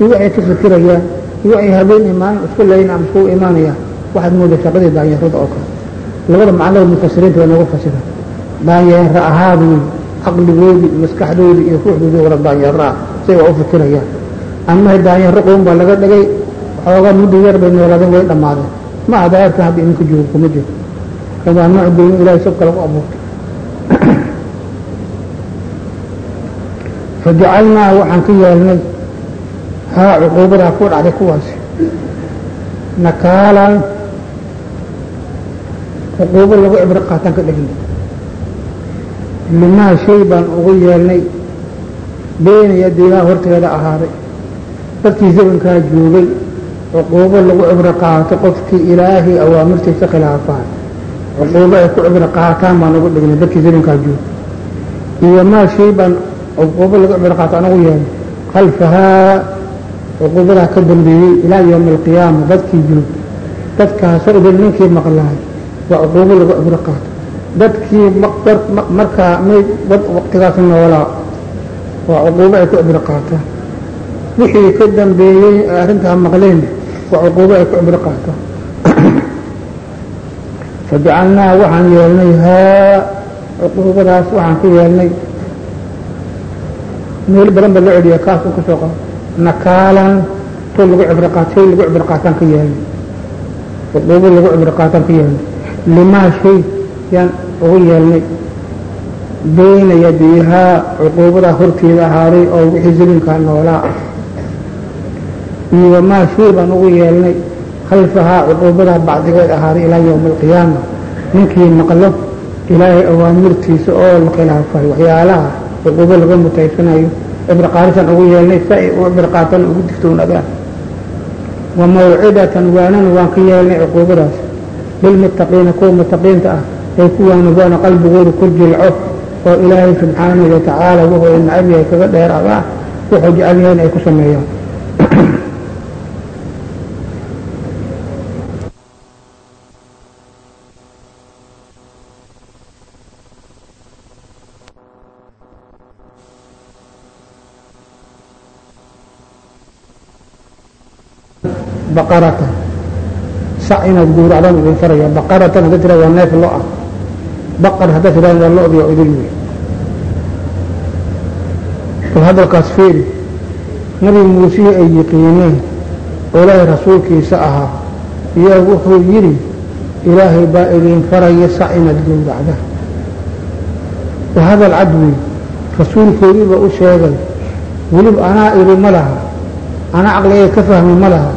Speaker 1: iyo waxay ka fikirayaan iyo waxay habeen imaan isku leyn ama isku imaanayaan waxaad moodaa shaqadii daanyeerada oo kale. Labada macnada mufasiriinta waa noogu fasira. Daanyeero ahaad wey caqligoodii maskaxdoodii iyo ruuxdoodii wala daanyeero ah say waa u fikirayaan. Ama daanyeero qoon baa laga dhigay xoogaa muddo yar bay noolaadeen way dhammaadeen. Ma aha daayarka hadda idinka joogo kuma jiro. Waa nooc gooni ilahay sab kale u abuurtay. Fajacalnaa waxaan ka yeelnay haa cuquubadaa ku dhacday kuwaasi. Nakaalan cuquubo lagu cibro qaataan ka dhegna limaa shay baan ugu yeelnay beena yadiigaa horteeda ahaaday. Dadkii zamankaa joogay cuquubo lagu cibro qaato qofkii ilaahay awaamirtiisa khilaafaan. Cuquubo ay ku cibro qaataan baan ugu dhignay dadkii zamankaa joogay. Iyo maa shay baan cuquubo lagu cibro qaato aan ugu yeelnay khalfahaa cuquubadaa ka dambeeyey ilaa yowmi alqiyaama dadkii joog dadkaasoo idin ninkii maqlaay waa cuquubo lagu cibro qaato. Dadkii markaa mayd waqtigaas noolaa waa cuquubo ay ku cibro qaataan. Wixii ka dambeeyey arrintaa maqleen waa cuquubo ay ku cibro qaataan. Fajacalnaa waxaan yeelnay haa cuquubadaas waxaan ku yeelnay. Meel badan ba loo celiya kaas u ka soo qabo nakaalan to lagu cibro qaat shay lagu cibro qaataan ka yeelnay. Cuquubo lagu cibro qaataan ka yeelnay. Limaa shay yaan ugu yeelnay bayna yadiihaa cuquubadaa horteeda ahaaday oo wixii zulimkaa noolaa. Iyo wamaa shay baan ugu yeelnay khalfahaa cuquubadaa bacdigeed ahaaday ilaa yowma alqiyaama ninkii maqlo ilaahay awaamirtiisa oo la khilaafay waxyaalaha cuquubo laga mutaysanayo cibro qaadisaan ugu yeelnay si ay u cibro qaatan ugu digtoonaadaan wa mawcidatan waanana waan ka yeelnay cuquubadaas. Lilmuttaqiina kuwa muttaqiinta ah ay kuwaana waana qalbigooda ku jilco oo ilaahay subxaanahu watacaala wuxuu nacab yahay kaga dheeraada wuxuu jecel yahay in ay ku sameeyaan baqaratan sac inaad gowracdaan idin faraya baqaratan hadda tira waa neef lo ah baqar hadda tidaan waa lo-di oo idil wey bal hadalkaas feeri nabi muusihii ay yiqiineen oo rasuulkiisa ahaa iyo wuxuu yidhi ilaahay baa idin faraya sac inaad gowracdaan waa hadal cad wey rasuulkoodiiba u sheegay weliba anaa idhi ma laha anaa caqligay ka fahmi ma laha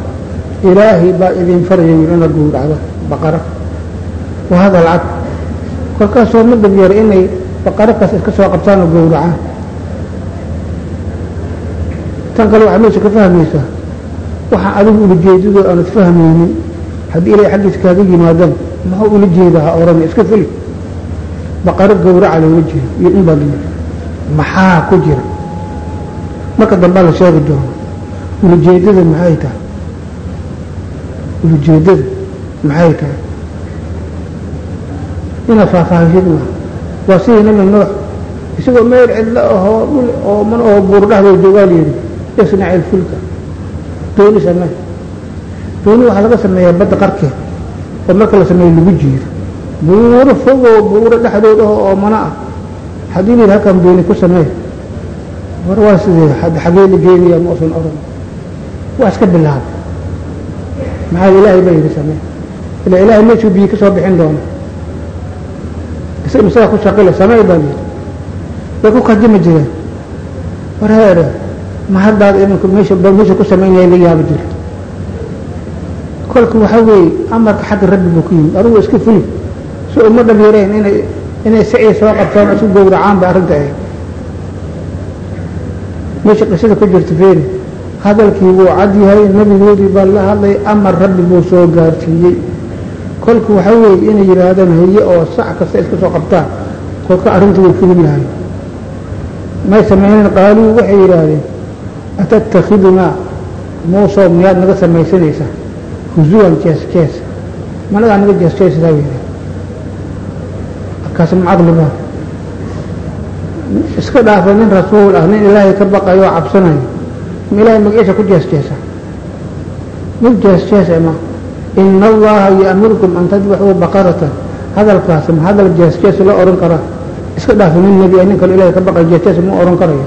Speaker 1: ilaahay baa idin faraya wiil inaad gowracdo baqaro waa hadal cad. Kolkaasoo ma dabyara inay baqaro kaas iska soo qabtaan oo gowracaan tan kale waxaad meesha ka fahmaysaa. Waxaa adigu ula jeedadoo aanad fahmaynin haddii ilaahay xaggiis kaaga yimaadaan muxuu ula jeedaa ha odhan iska feli baqaro gowraca loola jeedo iyo in baad maxaa ku jira? Marka dambaa la sheegi doono ulajeedada maxay tahay? Ulajeedada maxay tahay? Inaad faahfaahishid ma waa sidii nabi nuux isagoo meel cidlo ahoo dhul oo man oo buur dhexdoo joogaal yidhi isnac ilfulka dooni samee dooni waxaa laga sameeyaa badda qarkeed oo marka la sameeyo lagu jiiro. Buuro fogoo buuro dhexdood ah oo mana ah. Haddii la yidhi halkan dooni ku samee war waa sidee xagee la geenaya ma usan odhan? Waa iska bilaabay. Maxaa ilaahay baa yidhi samee? Ila ilaahay meeshuu biyo ka soo bixin doono. Isaga isagaa ku shaqile samee baa yidhi. Way ku kajimi jireen. War heere ma haddaad iminku meesha meesha ku samaynaya la yaaba jira kolka waxaa weeye amarka xagga rabbi buu ku yimid. Adugu iska fuli. Si uma dhaliireen inay inay sicii soo qabtaan isu gowracaan ba arrinta ahayd meesha qisada ku jirta feeri. Hadalkii wuu cad yahay nebigoodii baa la hadlay amar rabbi buu soo gaarsiiyey. Kolka waxaa weeye inay yidhaahdaan haye oo sac kasta iska soo qabtaan kolka arrinta way fulin lahay. May sameyneen qaaluu waxay yidhaahdeen atattakhidunaa muusow miyaad naga samaysanaysaa huzuwan jees jees managaa naga jees jeesasaa yidhah markaas macaqliba iska dhaafa nin rasuul ah nin ilaahay ka baqayo oo cabsanayo ma ilaahay magaciisa ku jees jeesa mid jees jees ma ina allaha ya'murukum an tadbaxuu baqaratan hadalkaas ma hadal jees jees la odhan karaa iska dhaafa nin nebi ah nin kale ilaahay ka baqayo jees jees ma odhan karaya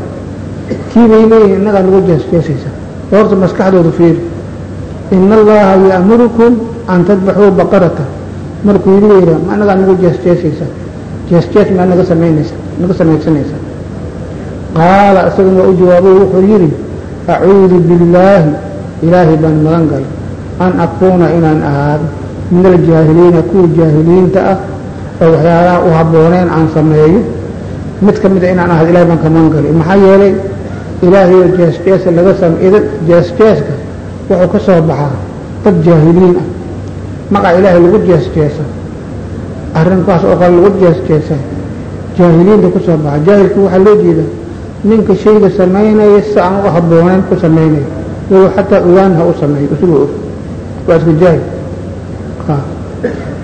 Speaker 1: kii bay leeyihiin innagaa nagu jees jeesaysa horta maskaxdooda fiiri. Ina allaha ya'murukum an tadbaxuu baqaratan markuu nagu jees jeesaysa jees jees maa naga samaynaysa qaala isaguna waa u jawaabay wuxuu yidhi acuudu billaahi ilaahay baan magan galay. An akuuna inaan ahaado min aljaahiliina kuwa jaahiliinta ah oo waxyaalaha u aan sameeyo. Mid ka mida inaan ahaado ilahay baan ka magan galay. Maxaa yeelay ilaahayoo jees jeesa laga sam jees jeeska wuxuu ka soo baxaa dad jaahiliin ah. Magaca ilaahay lagu jees jeesa arrinkaas oo kale lagu jees jeesa jaahiliinta ku soo baxa jaahilka waxaa loo jeeda ninka shayga samaynaya si aan u habbooneyn ku samaynaya walow xataa ogaan ha u sameeyo isagoo og. Waa iska jaahil.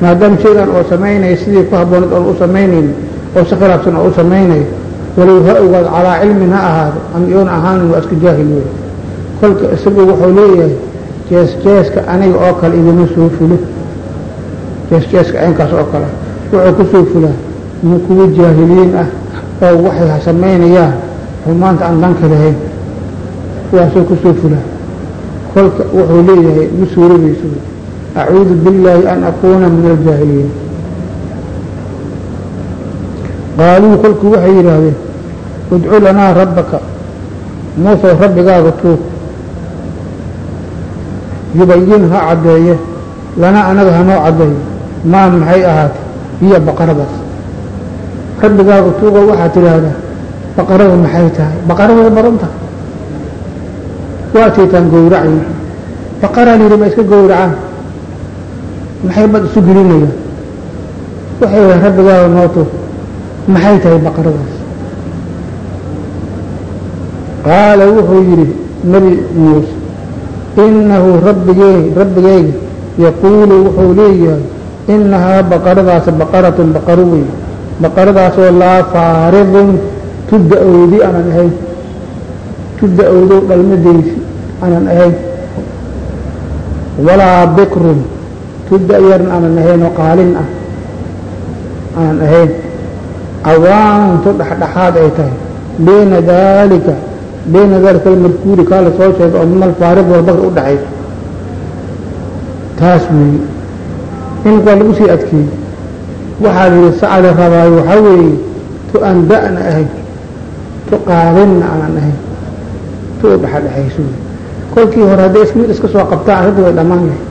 Speaker 1: Maadaama shaygan oo samaynaya sidii ku habbooneed oon u samaynayn oo si khilaafsan oo u samaynayo walow ha ogaado calaa cilmin ha ahaado ama yoon ahaanin waa iska jaahil wey kolka isagu wuxuu leeyahay jees jeeska aniga oo kale igama soo fulo jeesjeeska caynkaas oo kale wuxuu ku soo fulaa. min kuwa jaahiliin ah oo waxay samaynayaan xumaanta aan danka lahayn kuwaasoo ku soo fulaa. kolka wuxuu leeyahay ma suurabayso acuudu billaahi an akuuna min aljaahiliin. Qaaluu kolkuu waxay yidhaahdeen udcu lanaa rabbaka. Muusow rabbigaaga tuug yubayin ha caddeeye. Lana anaga hanoo caddeeyo maa maxay ahaatay hiyo baqaradaas. Rabbigaaga tuugo waxaad tidhaahdaa baqarada maxay tahay? Baqara badan tahay. Waataytaan gowracayn baqaraa layidhi ma iska gowracaan. Maxay bad isu gelinayaan waxay wahay rabbigaaga noo tuug maxay tahay baqaradaas qaala wuxuu yidhi nebi muuse innahu rabbigey rabbigayga yaquulu wuxuu leeyahay innahaa baqaradaas baqaratun baqaro wey baqaradaasoo laa faaridun tudda-owdi aanan ahayn tudda-owdow dhalmadaysi aanan ahayn walaa bikrun tudda-yarn aanan ahayn oo qaalin ah aanan ahayn cawaantu dhexdhexaad ay tahay bayna daalika bayna daalika almarkuuri kaa la soo sheegay oo min alfaarid walbakr u dhaxayso taas weeye in waa lagu sii adkeeyey. Waxaa la yidhi sacali rabaayo weeye tu aan da-na ahayn tu qaadinna aanan ahayn tu dhexadhexayso kolkii hore hadday ismid iska soo qabtaan arrinta way dhammaan lahay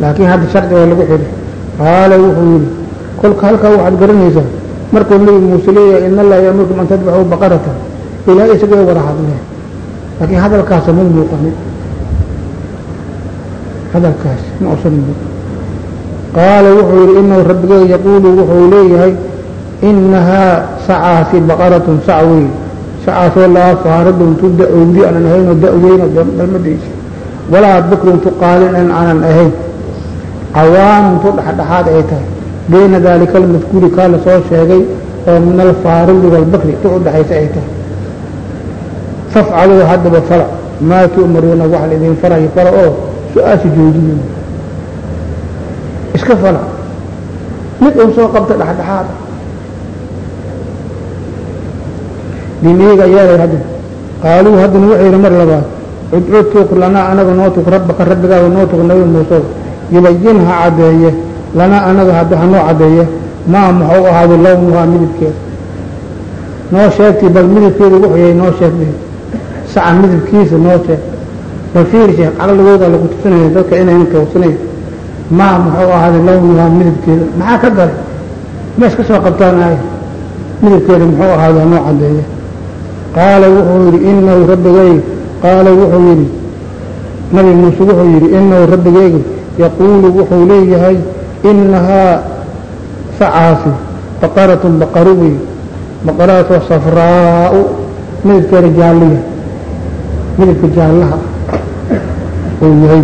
Speaker 1: laakiin hadda sharci waa lagu xidhay. Qaala wuxuu yidhi kolka halkaa waxaad garanaysaa markuu nebi muuse leeyahay in allaha yaamurukum an tadbaxuu baqaratan ilaahay isagoo wada hadleen laakiin hadalkaasa ma muuqanin hadalkaas ma usan muuqan qaala wuxuu yidhi inahu rabbigey yaquulu wuxuu leeyahay inahaa sacaasi baqaratun sac wey sacaasoo laa faaridun tu da'owdi aanan ahayn oo da-weyn oo dhalmadaysa walaa bikrun tu qaalin an aanan ahayn. Cawaamun tu dhexdhexaad ay tahay. Bayna daalika almadkuuri kaa la soo sheegay oo min alfaaridi walbakri tu u dhexaysa ay tahay fafcaluu haddaba fala maa tu'maruuna wax la idin farayo fala oo su'aasha joojiyen iska fala. Mid uu soo qabta dhexdhexaada dimiyiga yeelay haddana qaaluu haddana wuxuu yidhi mar labaad udcu tuug lanaa anaga noo tug rabbaka rabbigaaga noo tug nabi muusow yubayin ha caddeeye. Lanaa anaga hadda hanoo caddeeye. Maa muxuu ahaaday lownuhaa midabkeeda noo sheegtay bal midabkeeda wuxuu noo sheegtay saca midabkiisa noo sheeg bal fiir sheekh caqligooda lagu tusinaya dadka inayna toogsanayn maa muxuu ahaaday lownuhaa midabkeeda. Maxaa ka galay? Mees ka soo qabtaan aaya midabkeeda muxuu ahaaday hanoo caddeeye qaala wuxuu yidhi inahu rabbigay qaala wuxuu yidhi nabi muuse wuxuu yidhi inahu rabbigayga yaquulu wuxuu leeyahay inahaa sacaasi baqaratun baqaro wey baqaradaasoo safraau. Midabkeeda jaalliya midabka jaallaha uu yahay.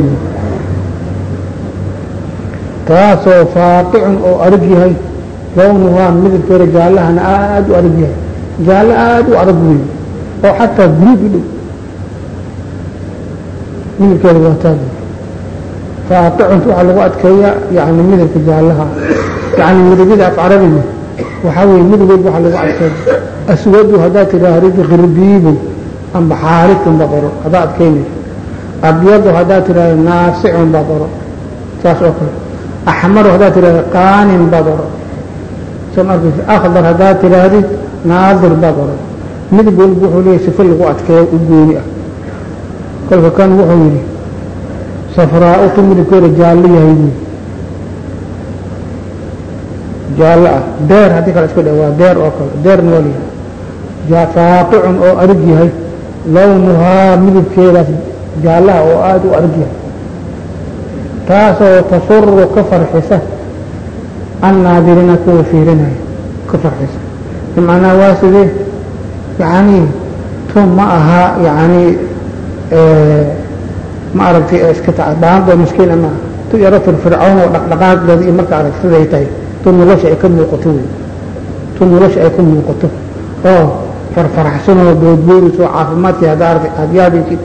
Speaker 1: Taasoo faaqicun oo adag yahay lownuhaa midabkeeda jaallahana aada u adag yahay. Jaallo aada u adag wey oo xataa guruud u dhow. Midabkeeda waa taag. Faaqicunta waxaa lagu adkeeyaa yani midabka jaallaha. Yani midabyada af carabiga waxaa weeye midagood waxaa lagu adkeeya aswadu haddaad tidhaahdo kirdiibu amba xaaritun baa qoro haddaa adkeynayso abyadu haddaad tidhaahdo naasicun baa qoro. Saas oo kale. Axmaru haddaad tidhahdo qaanin baa qoro. Soo markaysa akhdar haddaad tidhaahdid naadir baa qoro. Midab walba wuxuu leeyahy sifo lagu adkeeyo u gooni ah. Kolka kan wuxuu yidhi safraa-utu midabkeeda jaallo yahay buy jaallo ah. Deer haddii kale iska dhe waa deer oo kale. Deerna waa layahay faaqicun oo arig yahay lownuhaa midabkeedaas jaallaha oo aada u arig yahay. Taasoo tasuru ka farxisa annaadirina kuwa fiirinaya ka farxisa. Bimacnaa waa sidee? Yacni tun ma aha yacni ma aragtay iska baandoo miskiina maaha tu yaro firfircoon oo dhaqdhaqaaqdeeda iyo marka arag siday tahay. Tu nolosha ay ka muuqato wey. Tu nolosha ay ka muuqato. Oo farfaraxsanoo boodboodis oo caafimaadkii hadda aragtay aada yaabaysid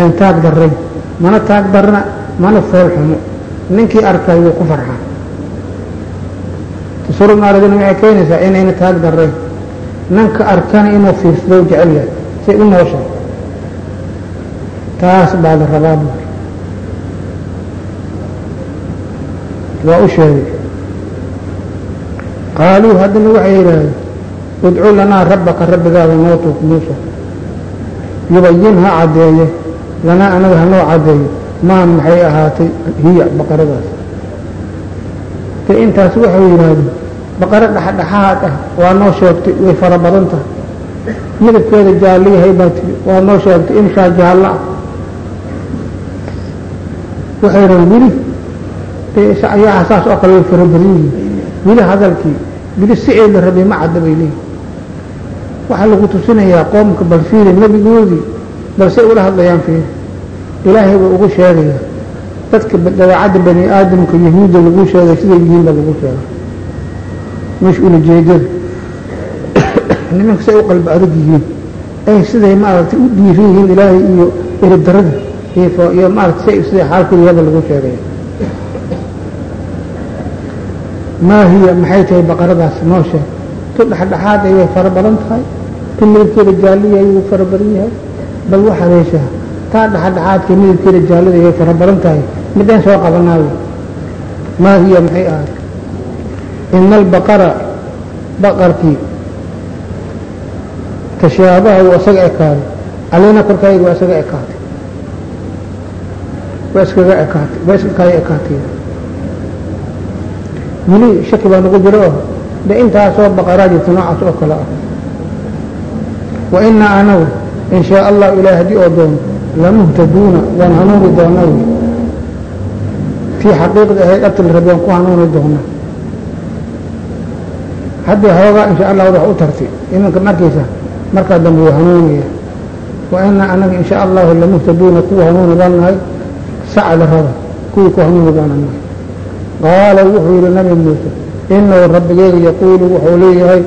Speaker 1: aan taag darrayn mana taag darna mana fool xumo. Ninkii arkay wuu ku farxaa. Tasuru naaradina waxay keenaysaa inayna taag darrayn nanka arkana inuu fiirsado jecel yahay say u noosha taas baa la rabaa buuri waa u sheegay. Qaaluu haddana waxay yidhaahdeen udcu lanaa rabbaka rabbigaada noo tuug muusa yubayin ha caddeeye lanaa anaga hanoo caddeeyo. Maa maxay ahaatay hiya baqaradaas. Te intaas waxay yidhaahdeen baqaro dhexdhexaad ah waa noo sheegtay way fara badan tahay. Midabkeeda jaalliyahay baa tiri waa noo sheegtay imshaa jaallo ah. Waxay yidhahdeen weli ayaha saas oo kale way fara badan yihiin. Weli hadalkii weli sicii la rabay ma cadda bay leeyihiin waxaa lagu tusinayaa qoomka bal fiiri nebigoodii balse ula hadlayaan fiiri ilaahay buu ugu sheegayaa. Dadka dabeecadda bani aadamka yahuudda lagu sheegay siday yihiin baa lagu sheegay. Meesha ulajeedada nimanka say u qalbi adag yihiin. Ay siday maaragtay u dhiiran yihiin ilaahay iyo eridarada iyo maaragtay say siday xaalkooda yaba lagu sheegaya maa hiya? Maxay tahay baqaradaas? Noo sheeg tu dhexdhexaad ay way fara badan tahay tu midabkeeda jaalliyahay wuu fara badan yahay. Bal waxaad heshaa taa dhexdhexaadka midabkeeda jaallida way fara badan tahay. Midaan soo qabanaayo maa hiya maxay ahayd? Ina albaqara baqarkii tashaabaha wuu isaga ekaaday. Caleyna korkayga waa isaga ekaatay. Waa iskaga ekaatay waa iskakaaga ekaatay. Weli shaki baa nagu jiro oo de intaasoo baqaraa jirta noocaas oo kale ah wa inaa anagu in shaa allah ilaah haddii oo doono lamuhtaduuna waan hanuuni doonaa wy tii xaqiiqda ahayd dhabta la rabay waan ku hanuuni doonaa. Haddii hoogaa insha allah wax u tartay imanka markiisa markaa dambe wuu hanuunaya wa inaa anaga in shaa allahu lamuhtaduuna kuwa hanuuni baan nahay saca la raba kuwii ku hanuuni baana nahay qaala wuxuu yihi nabi muuse inahu rabbigeega yaquulu wuxuu leeyahay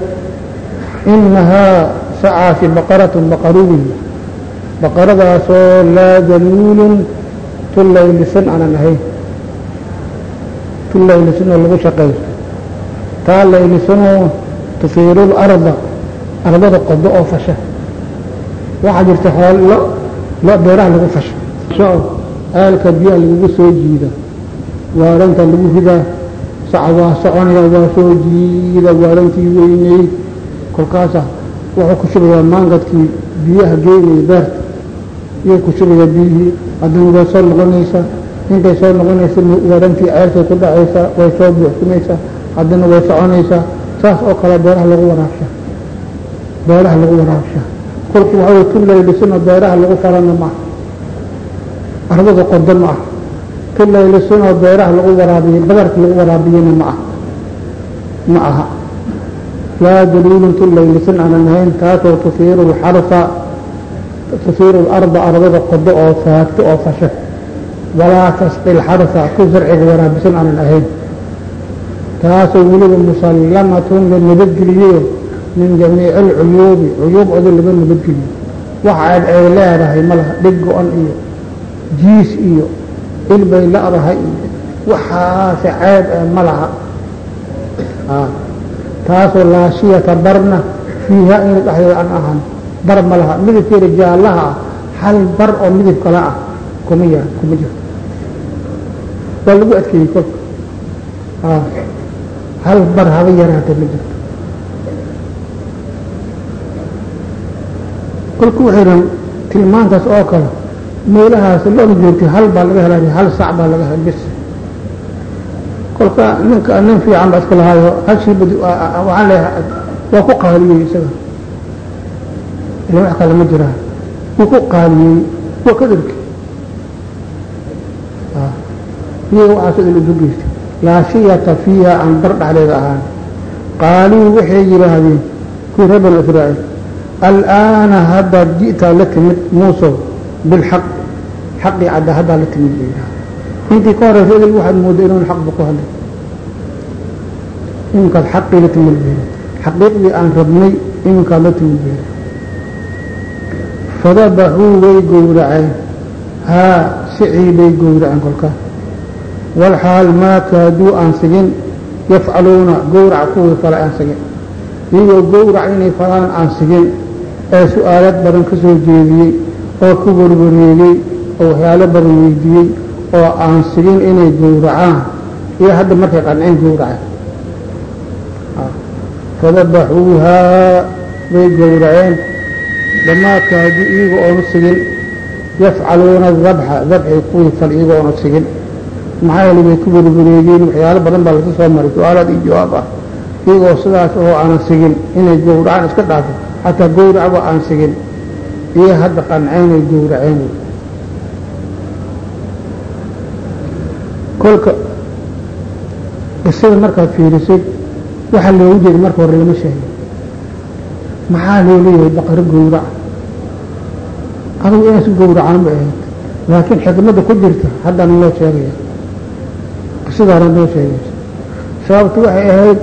Speaker 1: inahaa sacaasi baqaratun baqaruwi baqaradaasoo laa daluulun tu laylisan aanan ahayn. Tu laylisanoo lagu shaqaysto taa laylisanoo tufiiru larda ardada qodo oo fasha. Waxaa jirta xool lo beeraha lagu fasha aalka biyaha lagugu soo jiida. Waaranta lagu ridaa. Saca soconaya waa soo jiida waarantii weyneyd kolkaasa wuxuu ku shubayaa maangadkii biyaha geynaya beerta. Iyuu ku shubayaa biyihii haddana way soo noqonaysaa. Intay soo noqonaysa waarantii ceelkay ku dhacaysaa way soo buuxsamaysaa haddana way soconaysaa. Saas oo kale beeraha lagu waraabshaa beeraha lagu waraabshaa kolku waxaa tu laylisanoo beeraha lagu falana ma ah ardada qodo ma ah tu laylisanoo beeraha lagu waraabiyo badarka lagu waraabiyana ma ah ma aha laa daliilun tu laylisan aanan ahayn taasoo tufiiru lxarfa tufiiru larda ardada qodo oo faagto oo fasha walaa tasqi lxarfa ku zarciga waraabisan aanan ahayn. Taasoo weliba musallamatun la nabadgeliyeyo min jamiici alcuyuubi cuyuub odo laga nabadgeliyo. Waxa aad ay leedahay ma laha dhig go-an iyo jiis iyo ilbay la-dahay iyo waxaase ceeb ee ma laha taasoo laashiyata barna fiiha ina dhexdeeda aan ahan bar ma laha. Midabkeeda jaallaha ah hal bar oo midab kale ah kuma ya kuma jirto waa lagu adkeeyey kolka. Hal bar haba yaraata ma jirto. Kolku waxay dhahan tilmaantaas oo kale meelahaas loona joogtay hal baa laga helay hal sac baa laga helay bis kolka ninka nin fiican baa iska lahaayo hashii bad waxaan leeyahay waa ku qaaliyey isaga. Ila wax kale jiraan wuu ku qaaliyey waa ka dharki iyaga waxaas idin isu geystay laa shiyata fiiha aan bar dhexdeeda ahaan. Qaaluu waxay yidhaahdeen kuwii reer banu israa'iil al'aana haddaad ji'taa la timid muusow bilxaq xaqii cadda haddaa la timid bay yidhaha intii ka horeysa idil waxaad moodday inuun xaqba ku hadlay iminkaad xaqii la timid bay xaqiiqdii aan rabnay iminkaad la timid bay fadabaxuu way gowraceen. Haa sicii bay gowraceen kolkaas walxaal maa kaaduu aan sigin yafcaluuna gowraca kuwii fala aan sigin. Iyagoo gowrac inay falaan aan sigin ee su'aalad badan ka soo jeediyey oo ku warwareegay oo waxyaalo badan weydiiyey oo aan sigin inay gowracaan. Iyo hadda markay qanceen gowraceen. Fadabaxuuhaa bay gowraceen. Dhammaadka iyaga oonu sigin yafcaluuna dabxa dabxay kuwii fal iyaga oonu sigin maxaa yeele bay ku warwareegeen waxyaalo badan baa laga soo maray su'aalaad iyo jawaab ah. Iyagoo sidaas oo aanan sigin inay gowracaan iska dhaafo xataa gowracba aan sigin iyo hadda qanceynay gowraceen kolka qisada markaad fiirisay waxaa loogu jeeda marka hore lama sheegay. Maxaa loo leeyahay baqaro gowrac? Adugu inay su gowracaan bay ahayd laakiin xikmadda ku jirta haddana loo sheegaya. Qisada hore loo sheegaysa sababtu waxay ahayd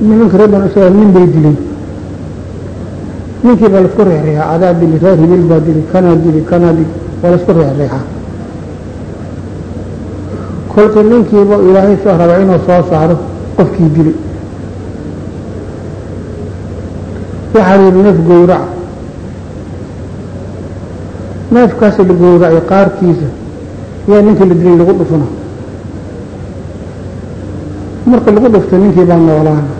Speaker 1: nimanka reer banu israel nin bay dileen ninkii baa la isku reexreexaa adaa dili reer hibil baa dili kanaa dili kanaa dili waa la isku reexreexaa kolka ninkiiba ilaahay soo rabaa inuu soo saaro qofkii dilay waxaa la neef gowraca neefkaasi la gowracay qaarkiisa yaa ninkii la dilay lagu dhufana marka lagu dhufto ninkii baa noolaana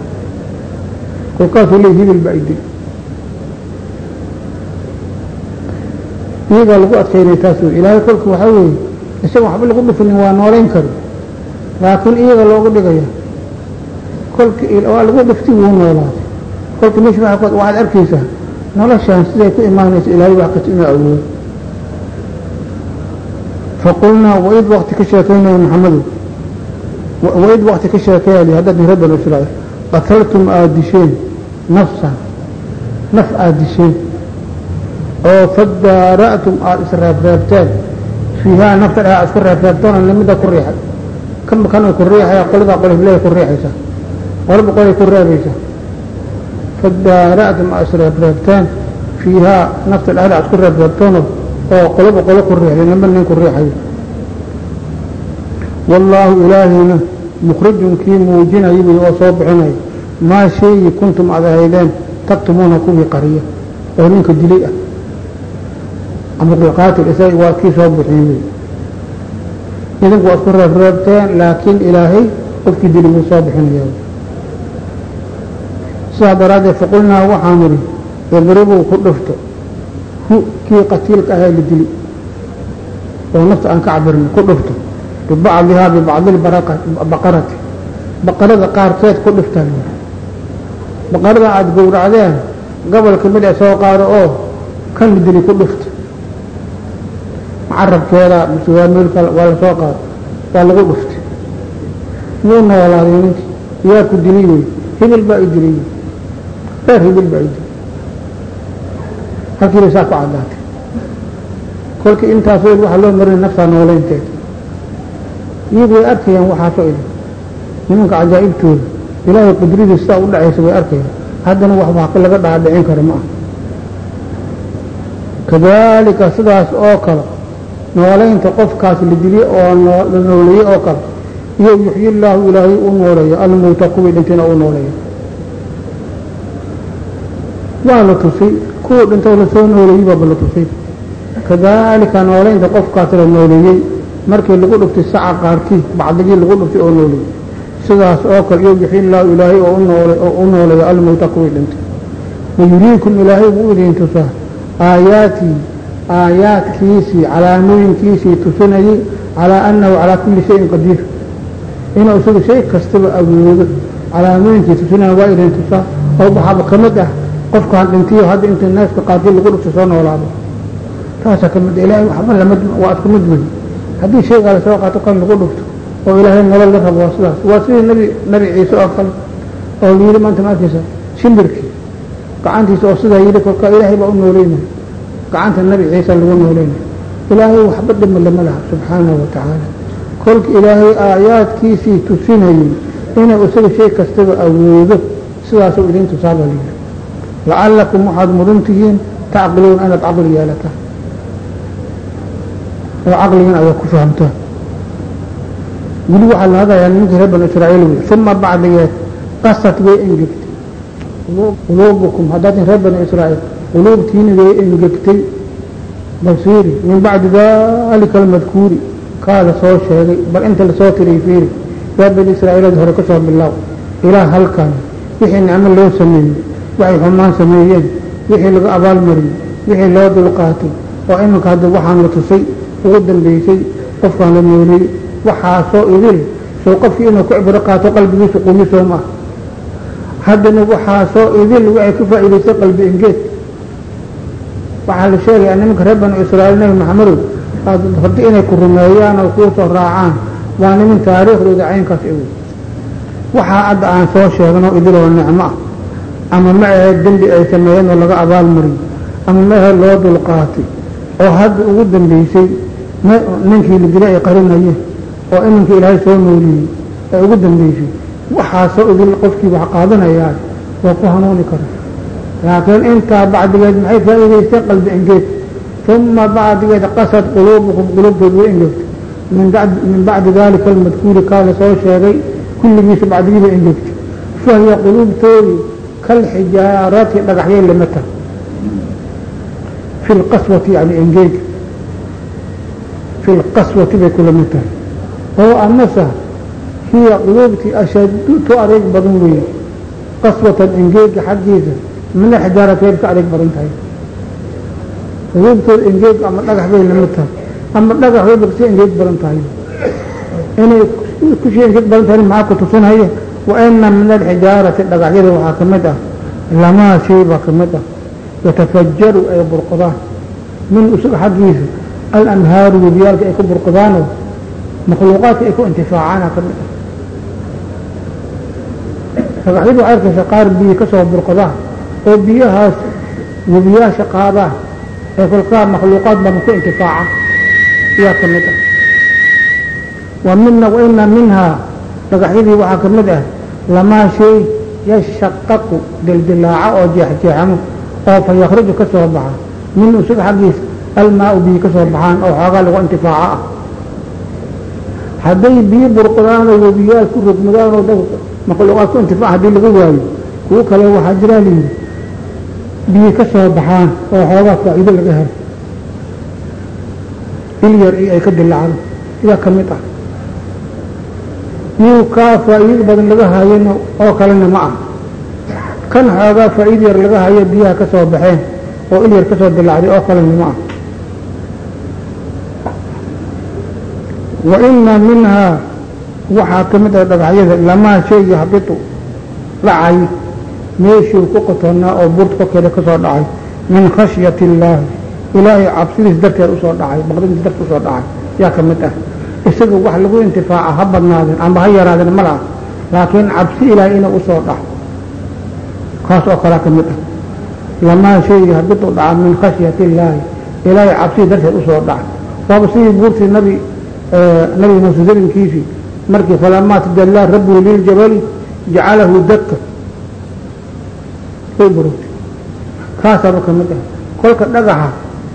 Speaker 1: kolkaasuu leey hibil baa idil iyagaa lagu adkaynay taas wey ilaahay kolka waxaa weeye isaga waxba lagu dhufinin waa noolayn kari laakiin iyaga loogu dhigaya kolka waa lagu dhufti wuu noolaaday kolka meesha waxaad arkaysaa noloshaan siday ku imaanaysa ilaahay wax kasta inuu awoodo. Faqulnaa waid wakti ka sheekaynaya maxamedow waid wakti ka sheekeeyali haddaad reer banu israa'iil qataltum aada disheen nafsan naf aada disheen oo fadaara'tum aada isreebreebteen fiihaa nafta dhaa isku reebreebtoona lamida ku riixay. Kanba kan ay ku riixaya qoladaa qole hiblay ku riixaysaa qolaba qolay ku reebaysaa fadaara'tum aada isreebreebteen fiihaa nafta dhexda aad ku reebreebtoono oo qolaba qolo ku riixday namba nin ku riixayo wallaahu ilaahayna mukhrijun kii muujinaya oo soo bixinaya maa shaygii kuntum aad ahaydeen taktumuuna kuwii qariya. Oo ninka dilay ah amuqilqaatil isaga waa kii soo bixiyey idinku waad ku reebreebteen laakiin ilaahay qofkii dili wuu soo bixinaya sidaa daraaddeed faqulnaa waxaan idhi idribuu ku dhufto hu kii qatiilka ahaa la dili. Oo nafta aan ka cabirna ku dhufto. Bibacdihaa bibacdi lbaqarati baqarada qaarkeed ku lyidhi baqarada aada gowracdeen gobolka mid a soo qaado oo kan la dili ku dhufto carabkeeda mise waa meelka waa la soo qaado waa lagu dhuftay. Wuu noolaaday ninkii yaa ku dili wey hibil baa i dilay reer hibil baa i dilay halkiiba saa ku caddaatay. Kolkii intaas wel waxaa loo marinay naftaa nooleynteeda iyagu arkayaan waxaasoo idin nimanka cajaa'ibtooda ilaahay qudradiis sidaa u dhacaysa way arkayaan. Haddana wax laga dhaadhicin kara ma ah kadaalika sidaas oo kale nooleynta qofkaas la diliye oo la nooleeye oo kale iyo yuxyi llaahu ilaahay u nooleeyo almowta kuwii dhintayna u nooleeyo. Waa la tusay kuwa dhintay la soo nooleeyey baaba la tusay. Kadaalika nooleynta qofkaas la nooleeyey markii lagu dhuftay saca qaarkii bacdigii lagu dhuftay oo nooleeyey. Sidaas oo kale iyo yuxyi llaahu ilaahay oo u nooleeyo almowta kuwii dhintay. Wayuriikum ilaahay wuu idin tusaa aayaatii aayaadkiisii calaamooyinkiisii tusinayay calaa annahu calaa kulli shayin qadiir. Inuu isagu shay kastaba awoodo calaamooyinkii tusinaya waa idin tusaa oo waxaaba ka mid ah qofkaan dhintiyo hadda inta neefka qaarkii lagu dhufto soo noolaado. Taasaa ka mid ah ilaahay waxba la mid waa isku mid wey haddii shaygaa la soo qaato kan lagu dhufto oo ilaahay nolol la rabo waa sidaas. Waa sidii nabi nabi ciise oo kale oo la yidhi maanta ma arkaysa shimbirkii gacantiisa oo sidaa yidhi kolka ilaahay baa u nooleynaya gacanta nabi ciise lagu nooleynaya ilaahay waxba dhima lama laha subxaanahu wa tacaala. Kolka ilaahay aayaadkiisii tusinayay inuu isaga shay kastaba awoodo sidaasuu idin tusaaba layidhi lacallakum waxaad mudan tihiin tacqiluun inaad caqli yeelataan oo caqligan ayaa ku fahamtaan weli waxaa la hadlayaa nimankii reer banu israa'iil wey uma bacdigeed qasad way engegtay. Quluubukum haddaatin reer banu israa'iil quluubtiina way engegtay bal fiiri min bacdi dalika almadkuuri kaa la soo sheegay bal inta la soo tiriy fiiri reer banu israa'iilad hore ka soo bilow ilaa halkan wixii nicmo loo sameeyey waxay xumaan sameeyeen wixii laga abaalmariyey wixii loo dulqaatay oo iminka hadda waxaan la tusay ugu dambaysay qofkaan la nooleeyey waxaasoo idil soo qofkii inuu ku cibro qaato qalbigiisu qumisoo ma ah haddana waxaasoo idil waxay ku faa'iidaystay qalbi engeed waxaa la sheegayaa nimanka reer banu israa'iil nebi maxamedow aad rabti inay ku rumeeyaan oo kuu soo raacaan waa niman taariikhdooda caynkaas igu. Waxaa hadda aan soo sheegno idiloo nicmo ah ama ma ahayd dembi ay sameeyeen oo laga abaalmariyey ama ma ahayd loo dulqaatay oo hadda ugu dambaysay ninkii la dilay ay qarinayeen oo iminka ilaahay soo nooliyey ee ugu dambaysay waxaasoo idil qofkii wax qaadanayaan waa ku hanuuni kara laakiin intaa bacdigeed maxay faa'iidaysteen qalbi engeed uma bacdigeed qasad quluubukum quluubtood way engegtay min bacdi dalika almadkuuri kaa la soo sheegay kulligiisa bacdigiiba engegtay fahiya quluubtoodii kalxijaarati dhagaxyay lama tahay fi lqaswati yani engeega fi lqaswati bay kula tahay oo amasa hiya quluubtii ashaddu tu adeeg badan weeye qaswatan engeega xaggiisa min alxijaarati way ka adeeg badan tahay? Quluubtooda engeeg ama dhagax bay la mid tahay. Ama dhagax wayba ka sii engeeg badan tahay. Inay ku sii engeeg badan tahay maxaa ku tusinaya? Wa ina min alxijaarati dhagaxyada waxaa ka mid ah lamaa shay baa ka mid ah. Yatafajaru ay burqadaan min usuga xaggiisa alanhaaru webiyaalka ay ku burqadaanoo makhluuqaadka ay ku intifaacaana ka mid ah. Dhagaxyadu waxay arkaysa qaar biyo ka soo burqadaan oo biyahaas webiyaasha qaadaan ee kolkaa makhluuqaad badan ku intifaaca ayaa ka mid ah. Wa mina waina minhaa dhagaxyadii waxaa ka mid ah lamaa shay yashaqaqu dildilaaca oo jeexjeexamo oo fa ka soo baxa. Min usuga xaggiisa almaau biyo ka soo baxaan oo xoogaa lagu intifaaco ah. Hadday biyo burqadaan oo webiyaal ku rogmadaan oo dad makhluuqaad ku intifaaca haddii laga waayo kuwo kale waxaa jiraa layidhi biyo ka soo baxaan oo xoogaa faa'iido laga helo ilyar iyo ay ka dilaacdo ayaa ka mid ah. Yuu kaa faa'iido badan laga hayen oo kalena ma ah kan xoogaa faa'iid yar laga hayo biyaha ka soo baxeen oo il yar ka soo dilaacday oo kalena ma ah wa ina minhaa waxaa ka mid ah dhagaxyada lamaa shay yahbitu dhacay meeshuu ku qotonaa oo buurta korkeeda ka soo dhacay. min khashyati illaahi ilaahay cabsidiis darteed u soo dhacay baqdadiis darteed u soo dhacay. Yaa ka mid ah. Isaga wax lagu intifaaca ha badnaadeen ama ha yaraadeen ma laha. Laakiin cabsi ilaahay inuu u soo dhaco kaas oo kalea ka mid ah. Lamaa shay yahbitu dhaca min khashyati illaahi ilaahay cabsidii darteed u soo dhacay. Waaba sidii buurtii nabi nabi muuse zalinkiisii markii falamaa tajallaa rabbuhu liljabali jacalahu dakka way burugtay kaasaaba ka mid ah. Kolka dhagaxa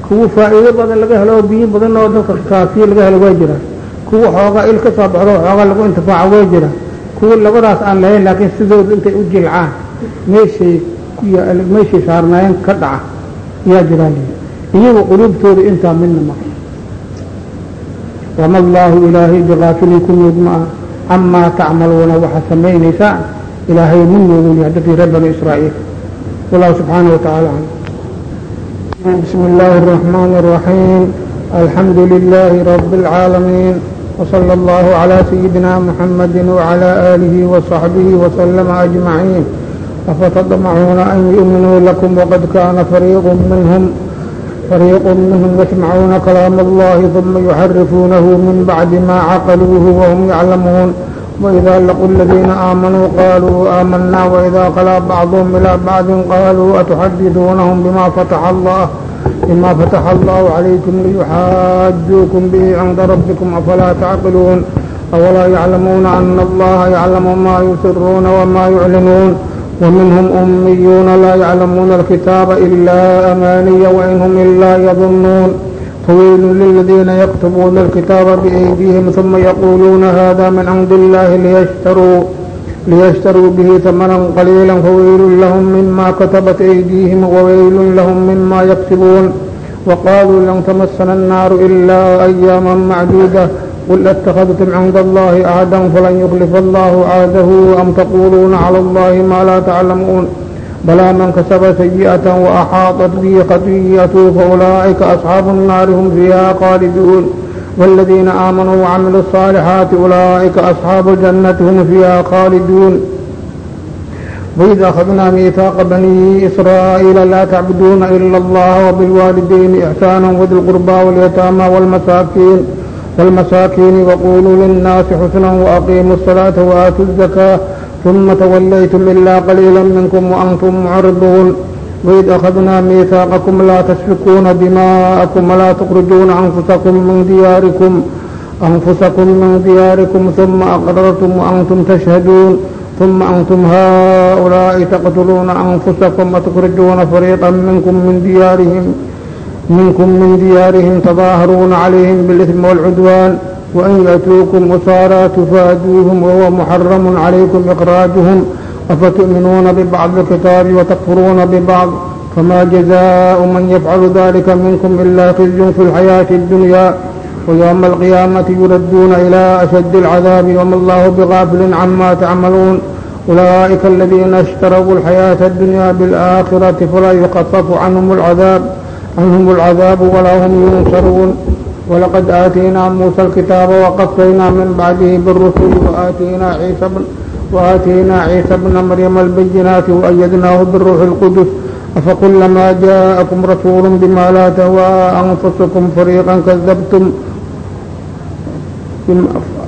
Speaker 1: kuwa faa'iido badan laga helo oo biyo badan oo dadka kaafiye laga helo way jiraan. Kuwa xoogaa il ka soo baxdo xoogaa lagu intifaaco way jiraan. Kuwa labadaas aan lahayn laakiin sidooda intay u jilcaan. Meeshay meeshay saarnaayeen ka dhaca. Yaa jiraan iyagu quluubtooda intaa midna ma. Wama allaahu ilaahay bigaafilin ku moog ma ah camaa tacmaluuna waxaad samaynaysaan ilaahay ma moogin dadkii reer banu israa'iil wallahu subxaanahu watacaala aclam bismi illaahi araxmaani araxiim alxamdu lilaahi rabi alcaalamiin وصلى الله على سيدنا محمد وعلى آله وصحبه وسلم أجمعين. أفتطمعون أن يؤمنوا لكم وقد كان فريق منهم فريق منهم يسمعون كلام الله ثم يحرفونه من بعد ما عقلوه وهم يعلمون. وإذا لقوا الذين آمنوا قالوا آمنا وإذا خلا بعضهم إلى بعض قالوا أتحدثونهم بما فتح الله؟ بما فتح الله عليكم ليحاجوكم به عند ربكم أفلا تعقلون؟ أولا يعلمون أن الله يعلم ما يسرون وما يعلنون ومنهم أميون لا يعلمون الكتاب إلا أماني وإن هم إلا يظنون. فويل للذين يكتبون الكتاب بأيديهم ثم يقولون هذا من عند الله ليشتروا ليشتروا به ثمنا قليلا. فويل لهم مما كتبت أيديهم وويل لهم مما يكسبون وقالوا لن تمسنا النار إلا أياما معدودة. قل أتخذتم عند الله عهدا فلن يخلف الله عهده. أم تقولون على الله ما لا تعلمون؟ بلى من كسب سيئة وأحاطت به خطيئته فأولئك أصحاب النار هم فيها خالدون. والذين آمنوا وعملوا الصالحات أولئك أصحاب الجنة هم فيها خالدون. وإذا أخذنا ميثاق بني إسرائيل لا تعبدون إلا الله وبالوالدين إحسانا وذي القربى واليتامى والمساكين والمساكين وقولوا للناس حسنا وأقيموا الصلاة وآتوا الزكاة ثم توليتم إلا قليلا منكم وأنتم معرضون. وإذ أخذنا ميثاقكم لا تسفكون دماءكم ولا تخرجون أنفسكم من دياركم أنفسكم من دياركم ثم أقررتم وأنتم تشهدون. ثم أنتم هؤلاء تقتلون أنفسكم وتخرجون فريقا منكم من ديارهم منكم من ديارهم تظاهرون عليهم بالإثم والعدوان. وإن يأتوكم أسارى تفادوهم وهو محرم عليكم إخراجهم أفتؤمنون ببعض الكتاب وتكفرون ببعض فما جزاء من يفعل ذلك منكم إلا خزي في الحياة الدنيا ويوم القيامة يردون إلى أشد العذاب وما الله بغافل عما تعملون أولئك الذين اشتروا الحياة الدنيا بالآخرة فلا يخفف عنهم العذاب عنهم العذاب ولا هم ينصرون ولقد آتينا موسى الكتاب وقفينا من بعده بالرسل وآتينا عيسى بن وآتينا عيسى ابن مريم البينات وأيدناه بالروح القدس. أفكلما جاءكم رسول بما لا تهوى أنفسكم فريقا كذبتم.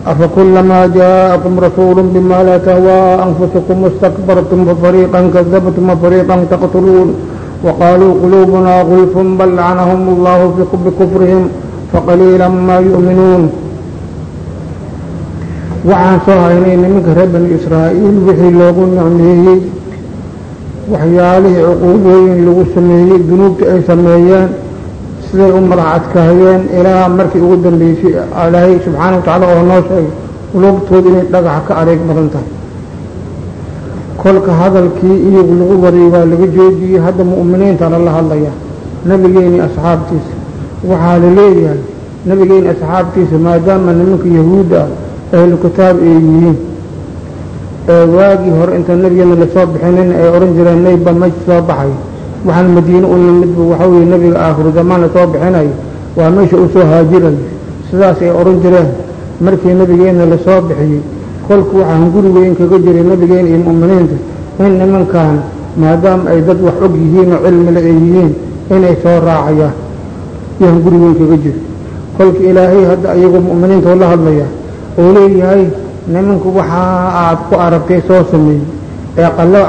Speaker 1: أفكلما جاءكم رسول بما لا تهوى أنفسكم استكبرتم ففريقا كذبتم وفريقا تقتلون. وقالوا قلوبنا غلف بل لعنهم الله بكفرهم faqaliila maa yu'minuun waxaan soo haynay nimanka reer bani israa'iil wixii loogu nicmeeyey waxyaalihii cuquubooyin lagu sameeyey dunuubta ay sameeyeen siday u madax adkaayeen ilaa markii ugu dambeysay ilaahay subxaana watacaala oo noo sheegay lugtood inay dhagaxa ka adeeg badan tahay kolka hadalkii iyo lagu wariyey waa laga joojiyey hadda mu'miniintaana la hadlaya nabigeeni asxaabtiisa waxaa la leeyahay nabigeeni asxaabtiisa maadaama nimanka yahuudda ah ahlu ay yihiin ee waagii hore intaan nabigeena la soo bixinin ay odhan jireen nayba ma soo baxay. Waxaan madiine u nimidba waxa weye nabiga aakhiru zamaan la soo bixinayo waa meesha u soo haajirayo sidaas ay odhan jireen markii nabigeena la soo bixiyey. Kolku waxaan gurigeyn kaga jiray nabigeena iyo mu'miniinta in nimankan maadaama ay dad wax og yihiin oo cilmile ay yihiin inay soo raacayaan yaan gurigeyn kaga jiro. Kolka ilaahay hadda iyagoo mu'miniinta la hadlaya oo leeyahay nimanku waxa aad ku aragtay soo sameeyey. Ee qallo